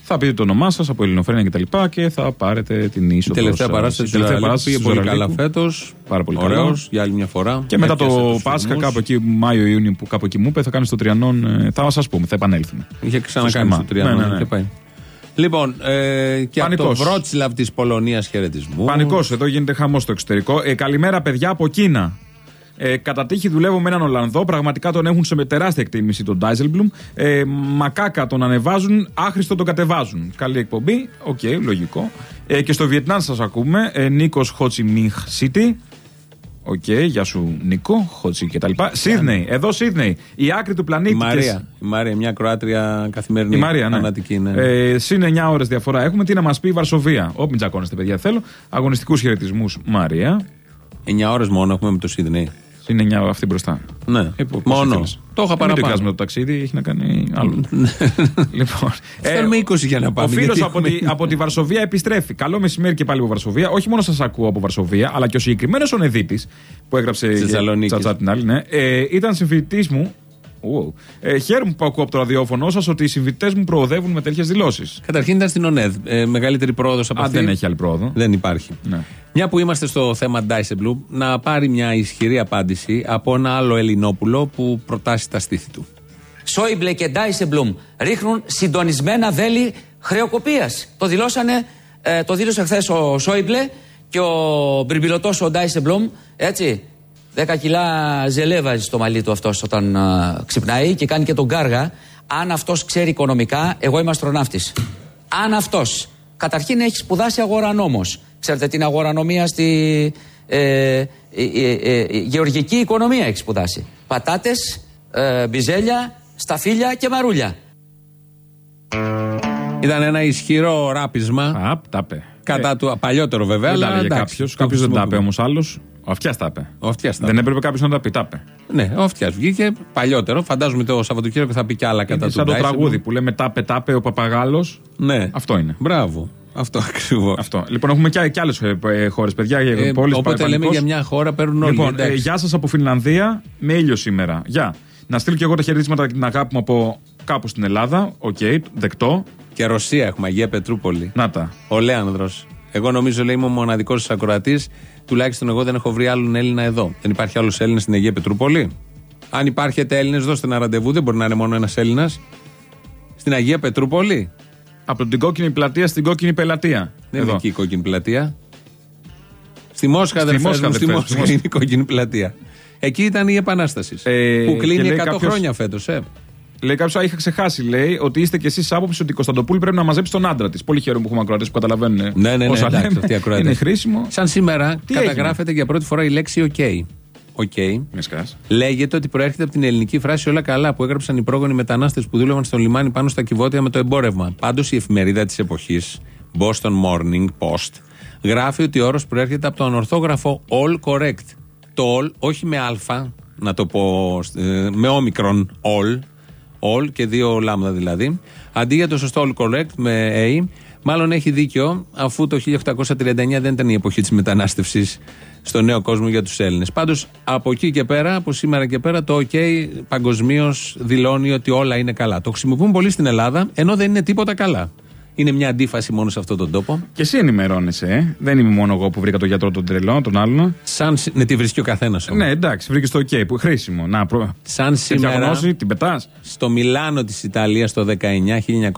Θα πείτε το όνομά σας από Ελληνοφρένια κτλ. Και, και θα πάρετε την Η είσοδο. τελευταία σας. παράσταση Η τελευταία παράσταση πήγε του πολύ καλά Ζαραλίκου. φέτος. Πάρα πολύ Ωραίος, καλό. για άλλη μια φορά. Και μετά Έπιασε το τους Πάσχα, ρυθμούς. κάπου εκεί, Μάιο-Ιούνιο, που κάπου εκεί μου είπε, θα κάνει στο Τριανόν. ε, Θα σα πούμε, θα επανέλθουμε. Είχε ξανακάνει Στο στο σχήμα. Τριανόν Ναι, ναι, ναι. και πάει. Λοιπόν, ε, και από το Πανικός. Βρότσλαβ της Πολωνίας χαιρετισμοί. Πανικός, εδώ γίνεται χαμός στο εξωτερικό. Ε, καλημέρα, παιδιά από Κίνα. Ε, κατά τύχη δουλεύω με έναν Ολλανδό. Πραγματικά τον έχουν σε τεράστια εκτίμηση τον Ντάιζελμπλουμ. Ε, μαλάκα τον ανεβάζουν, άχρηστο τον κατεβάζουν. Καλή εκπομπή. Οκ, λογικό. Ε, και στο Βιετνάμ σας ακούμε. Ε, Νίκος Χο Τσι Μινχ Σίτι. Οκ, γεια σου Νίκο, Χο Τσι κτλ. Σίδνεϊ, εδώ Σίδνεϊ. Η άκρη του πλανήτη. Η και Μαρία. Η Μαρία, μια ακροάτρια καθημερινή. η Μαρία, ναι. Φανατική, ναι. Ε, συν 9 ώρες διαφορά έχουμε. Τι να μας πει η Βαρσοβία. Όπ, μην τσακώνεστε, παιδιά, θέλω. Αγωνιστικούς χαιρετισμούς, Μαρία. 9 ώρες μόνο έχουμε με το Σίδνεϊ. Συν 9 αυτή μπροστά. Ναι, Ε, πώς μόνο. ήθελες. Το είχα Μην το παραπάνω. εικάζουμε το ταξίδι, έχει να κάνει άλλο. [laughs] λοιπόν, Θέλουμε 20 για να πάμε. ο φίλος γιατί από, έχουμε- τη, από τη Βαρσοβία επιστρέφει. Καλό μεσημέρι και πάλι από Βαρσοβία. Όχι μόνο σας ακούω από Βαρσοβία, αλλά και ο συγκεκριμένος ο Νεδίτης που έγραψε Της Θεσσαλονίκης. τσατσά την άλλη. Ναι, ε, ήταν συμφιλητής μου. Wow. Ε, χαίρομαι που ακούω από το ραδιόφωνο σας ότι οι συμφιλητέ μου προοδεύουν με τέτοιες δηλώσεις. Καταρχήν ήταν στην ΟΝΕΔ. Ε, μεγαλύτερη πρόοδος από Α, αυτή; δεν έχει άλλη πρόοδο. Δεν υπάρχει. Ναι. Μια που είμαστε στο θέμα Dijsselbloem, να πάρει μια ισχυρή απάντηση από ένα άλλο Ελληνόπουλο που προτάσει τα στήθη του. Σόιμπλε και Ντάισεμπλουμ ρίχνουν συντονισμένα βέλη χρεοκοπίας. Το, δηλώσανε, ε, το δήλωσε χθες ο Σόιμπλε και ο μπριμπιλωτός ο Ντάισεμπλουμ. Έτσι. 10 κιλά ζελέ βάζει στο μαλλί του αυτός όταν α, ξυπνάει και κάνει και τον κάργα. Αν αυτός ξέρει οικονομικά, εγώ είμαι αστροναύτης. Αν αυτός καταρχήν έχει σπουδάσει αγορανόμος. Ξέρετε την αγορανομία στη ε, ε, ε, ε, ε, γεωργική οικονομία έχει σπουδάσει. Πατάτες, ε, μπιζέλια, σταφύλια και μαρούλια. Ήταν ένα ισχυρό ράπισμα. Απ, τα πε. Κατά του. Παλιότερο βέβαια. Δεν τα αλλά έλεγε εντάξει, κάποιος. το Κάποιος δεν τα είπε χρησιμοποιούμε. όμως άλλος. Ο Αυτιά τα είπε. Ο Αυτιάς τα Δεν είπε. έπρεπε κάποιος να τα πει. Τα είπε. Ναι, ο Αυτιά βγήκε παλιότερο. Φαντάζομαι το Σαββατοκύριακο θα πει κι άλλα κατά Είναι του. σαν το Dijsselbloem. τραγούδι που λέμε τάπε τάπε ο παπαγάλος. Ναι. Αυτό είναι. Μπράβο. Αυτό ακριβώς. Αυτό. Λοιπόν, έχουμε και, και άλλες χώρες, παιδιά. Ε, πόλεις, όποτε λέμε πανικός. για μια χώρα παίρνουν όλοι. Λοιπόν, ε, εντάξει. γεια σας από Φινλανδία με ήλιο σήμερα. Γεια. Να στείλω και εγώ τα χαιρετίσματα και την αγάπη μου από κάπου στην Ελλάδα. Οκ, δεκτό. Και Ρωσία έχουμε, Αγία Πετρούπολη. Να τα. Ο Λέανδρος. Εγώ νομίζω λέει είμαι ο μοναδικός σας ακροατής. Τουλάχιστον εγώ δεν έχω βρει άλλον Έλληνα εδώ. Δεν υπάρχει άλλος Έλληνας στην Αγία Πετρούπολη; Αν υπάρχετε Έλληνες, δώστε ένα ραντεβού. Δεν μπορεί να είναι μόνο ένας Έλληνας. Στην Αγία Πετρούπολη; Από την κόκκινη πλατεία στην κόκκινη πελατεία. Δεν είναι Εδώ. εκεί η κόκκινη πλατεία. Στη Μόσχα, Στη αδερφές Μόσχα, μου, στη αδερφές, Μόσχα στη Μόσχα. είναι η κόκκινη πλατεία. Εκεί ήταν η Επανάστασης. Ε, που και κλείνει 100 λέει κάποιος- χρόνια φέτος. Ε. Λέει κάποιος, είχα ξεχάσει, λέει, ότι είστε κι εσείς άποψη ότι η Κωνσταντοπούλη πρέπει να μαζέψει τον άντρα της. Πολύ χαίρομαι που έχουμε ακροατές που καταλαβαίνουν. Ναι, ναι, ναι, όσα εντάξει, λέμε. αυτοί οι ακροατές. Είναι χρήσιμο. Σαν σήμερα Τι καταγράφεται για πρώτη φορά η λέξη OK. OK. Με σκάς. Λέγεται ότι προέρχεται από την ελληνική φράση Όλα καλά που έγραψαν οι πρόγονοι μετανάστες που δούλευαν στο λιμάνι πάνω στα κυβότια με το εμπόρευμα. Πάντως η εφημερίδα της εποχής, Boston Morning Post, γράφει ότι ο όρος προέρχεται από το ανορθόγραφο All Correct. Το All, όχι με Α, να το πω ε, με όμικρον All, All και δύο λάμδα δηλαδή. Αντί για το σωστό All Correct με A, Μάλλον έχει δίκιο, αφού το 1839 δεν ήταν η εποχή της μετανάστευσης στο νέο κόσμο για τους Έλληνες. Πάντως από εκεί και πέρα, από σήμερα και πέρα, το OK παγκοσμίως δηλώνει ότι όλα είναι καλά. Το χρησιμοποιούν πολύ στην Ελλάδα, ενώ δεν είναι τίποτα καλά. Είναι μια αντίφαση μόνο σε αυτόν τον τόπο. Και εσύ ενημερώνεσαι, ε. Δεν είμαι μόνο εγώ που βρήκα τον γιατρό τον τρελό, τον άλλον. Σαν. Ναι, τη βρίσκει ο καθένας. Ναι, εντάξει, βρήκες το OK που χρήσιμο. Να, προ... Σαν σήμερα. γνώση, την πετάς. Στο Μιλάνο της Ιταλίας το 19,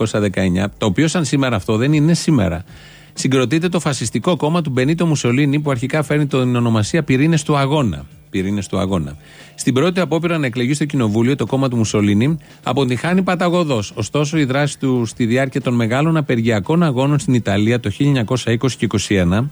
1919, το οποίο σαν σήμερα αυτό δεν είναι σήμερα. Συγκροτείται το φασιστικό κόμμα του Μπενίτο Μουσολίνη που αρχικά φέρνει την ονομασία Πυρήνες του Αγώνα. Πυρήνες του Αγώνα. Στην πρώτη απόπειρα να εκλεγεί στο κοινοβούλιο το κόμμα του Μουσολίνη αποτυχάνει παταγωδός. Ωστόσο, η δράση του στη διάρκεια των μεγάλων απεργιακών αγώνων στην Ιταλία το 1920 και 1921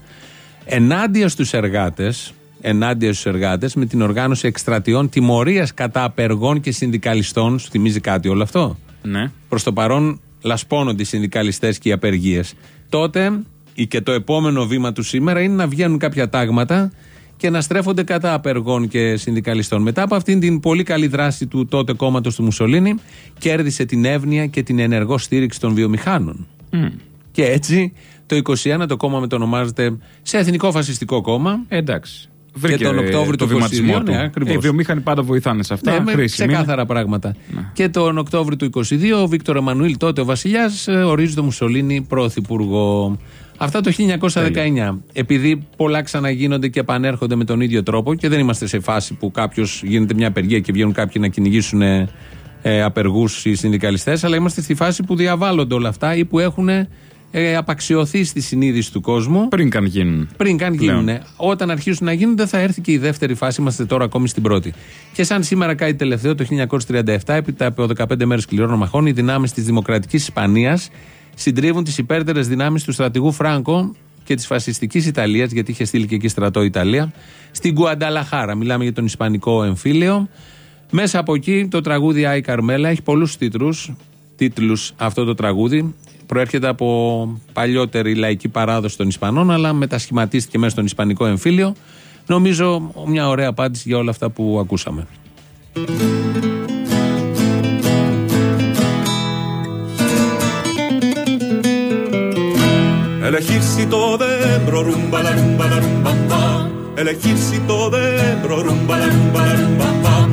ενάντια στους εργάτες, ενάντια στους εργάτες με την οργάνωση εκστρατιών τιμωρίας κατά απεργών και συνδικαλιστών. Σου θυμίζει κάτι όλο αυτό; Ναι. Προς το παρόν λασπώνονται οι συνδικαλιστές και οι απεργίες. Τότε ή και το επόμενο βήμα του σήμερα είναι να βγαίνουν κάποια τάγματα και να στρέφονται κατά απεργών και συνδικαλιστών. Μετά από αυτήν την πολύ καλή δράση του τότε κόμματος του Μουσολίνη, κέρδισε την εύνοια και την ενεργό στήριξη των βιομηχάνων. Και έτσι το 21 το κόμμα μετονομάζεται σε Εθνικό Φασιστικό Κόμμα. εντάξει. και τον Οκτώβριο το του 22. βηματισμό του. Ναι, ακριβώς. Οι βιομήχανοι πάντα βοηθάνε σε αυτά. Ναι, με χρήσιμοι. ξεκάθαρα πράγματα. Και τον Οκτώβριο του 22 ο Βίκτορ Εμμανουήλ, τότε ο βασιλιάς, ορίζει τον Μουσολίνη πρωθυπουργό. Αυτά το 1919. Επειδή πολλά ξαναγίνονται και επανέρχονται με τον ίδιο τρόπο και δεν είμαστε σε φάση που κάποιος γίνεται μια απεργία και βγαίνουν κάποιοι να κυνηγήσουν ε, απεργούς ή συνδικαλιστές, αλλά είμαστε στη φάση που διαβάλλονται όλα αυτά ή που έχουν ε, απαξιωθεί στη συνείδηση του κόσμου. Πριν καν γίνουν. Πριν καν Πλέον. γίνουν. Όταν αρχίσουν να γίνονται, θα έρθει και η δεύτερη φάση. Είμαστε τώρα ακόμη στην πρώτη. Και σαν σήμερα κάτι τελευταίο, το 1937, έπειτα από 15 μέρες σκληρών μαχών, οι δυνάμεις της Δημοκρατικής Ισπανίας συντρίβουν τις υπέρτερες δυνάμεις του στρατηγού Φράγκο και της φασιστικής Ιταλίας, γιατί είχε στείλει και εκεί στρατό Ιταλία, στην Κουανταλαχάρα. Μιλάμε για τον Ισπανικό εμφύλιο. Μέσα από εκεί το τραγούδι Άι Καρμέλα έχει πολλούς τίτλους. Τίτλους αυτό το τραγούδι. Προέρχεται από παλιότερη λαϊκή παράδοση των Ισπανών, αλλά μετασχηματίστηκε μέσα στον Ισπανικό εμφύλιο. Νομίζω μια ωραία απάντηση για όλα αυτά που ακούσαμε. El ejército de Embro, la rumba la rumba. El ejército de Embro, la rumba la rumba.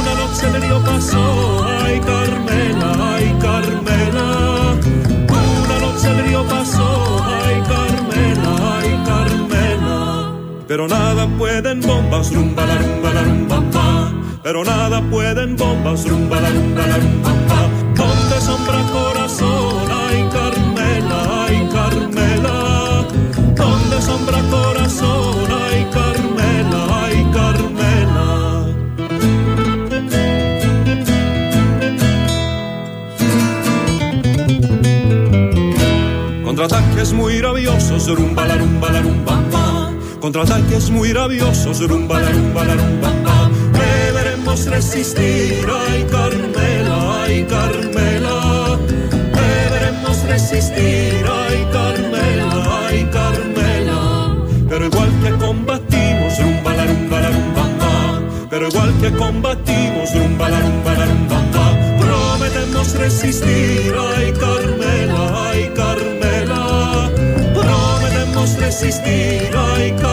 Una noche me dio paso, ay Carmela, ay Carmela. Una noche me dio paso, ay Carmela, ay Carmela. Pero nada pueden bombas, rumba la rumba la rumba. Pero nada pueden bombas, rumba la rumba la rumba pa. Donde sombra Corazón, ay Carmela, ay Carmela. Contraataques muy rabiosos, rumba la rumba la rumba. Contraataques muy rabiosos, rumba la rumba la rumba. Deberemos resistir, ay Carmela, ay Carmela. Deberemos resistir, combatimos, rumba la rumba la rumba pa. Prometemos resistir, ay Carmela, ay Carmela. Prometemos resistir, ay Carmela,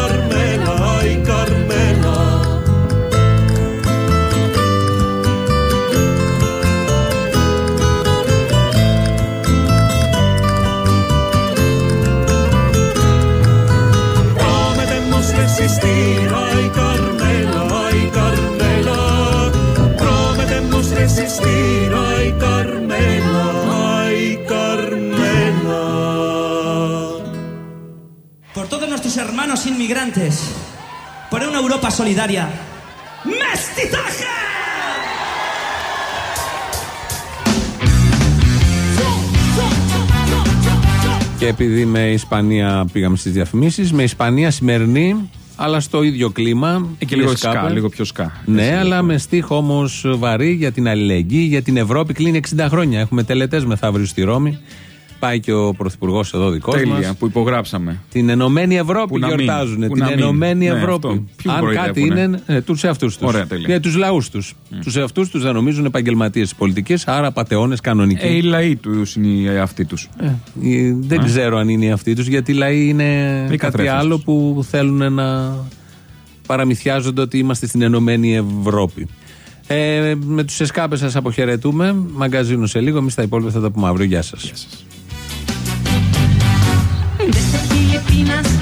hermanos inmigrantes, por una Europa solidaria. ¡Mestizaje! Και επειδή με Ισπανία πήγαμε στις διαφημίσεις, με Ισπανία σημερινή, αλλά στο ίδιο κλίμα. Ε, και λίγο Σκάπε. σκά, λίγο πιο σκά. Ναι, αλλά με στίχο όμως βαρύ για την αλληλεγγύη, για την Ευρώπη. Κλείνει 60 χρόνια. Έχουμε τελετές μεθαύριο στη Ρώμη. Πάει και ο Πρωθυπουργός εδώ δικός μας. Τέλεια, που υπογράψαμε. Την Ενωμένη Ευρώπη Που να μην, γιορτάζουν. που Την να μην. Ενωμένη Ναι, Ευρώπη. αυτό. Ποιους Αν κάτι κοροϊδεύουνε. είναι, ε, τους εαυτούς τους. Ωραία, τέλεια. Για τους λαούς τους. Τους εαυτούς τους δεν νομίζουν επαγγελματίες της πολιτικής, άρα πατεώνες κανονικοί. Ε, οι λαοί τους είναι οι αυτοί τους. Ε, ε, δεν Ε. ξέρω αν είναι αυτοί τους, γιατί οι λαοί είναι κάτι καθρέφτες άλλο που θέλουν να παραμυθιάζονται ότι είμαστε στην Ενωμένη Ευρώπη. Ε, με τους εσκάπες σας αποχαιρετούμε. Μαγκαζίνο σε λίγο. Εμείς τα υπόλοιπα θα τα πούμε αύριο. Γεια σας. máquinas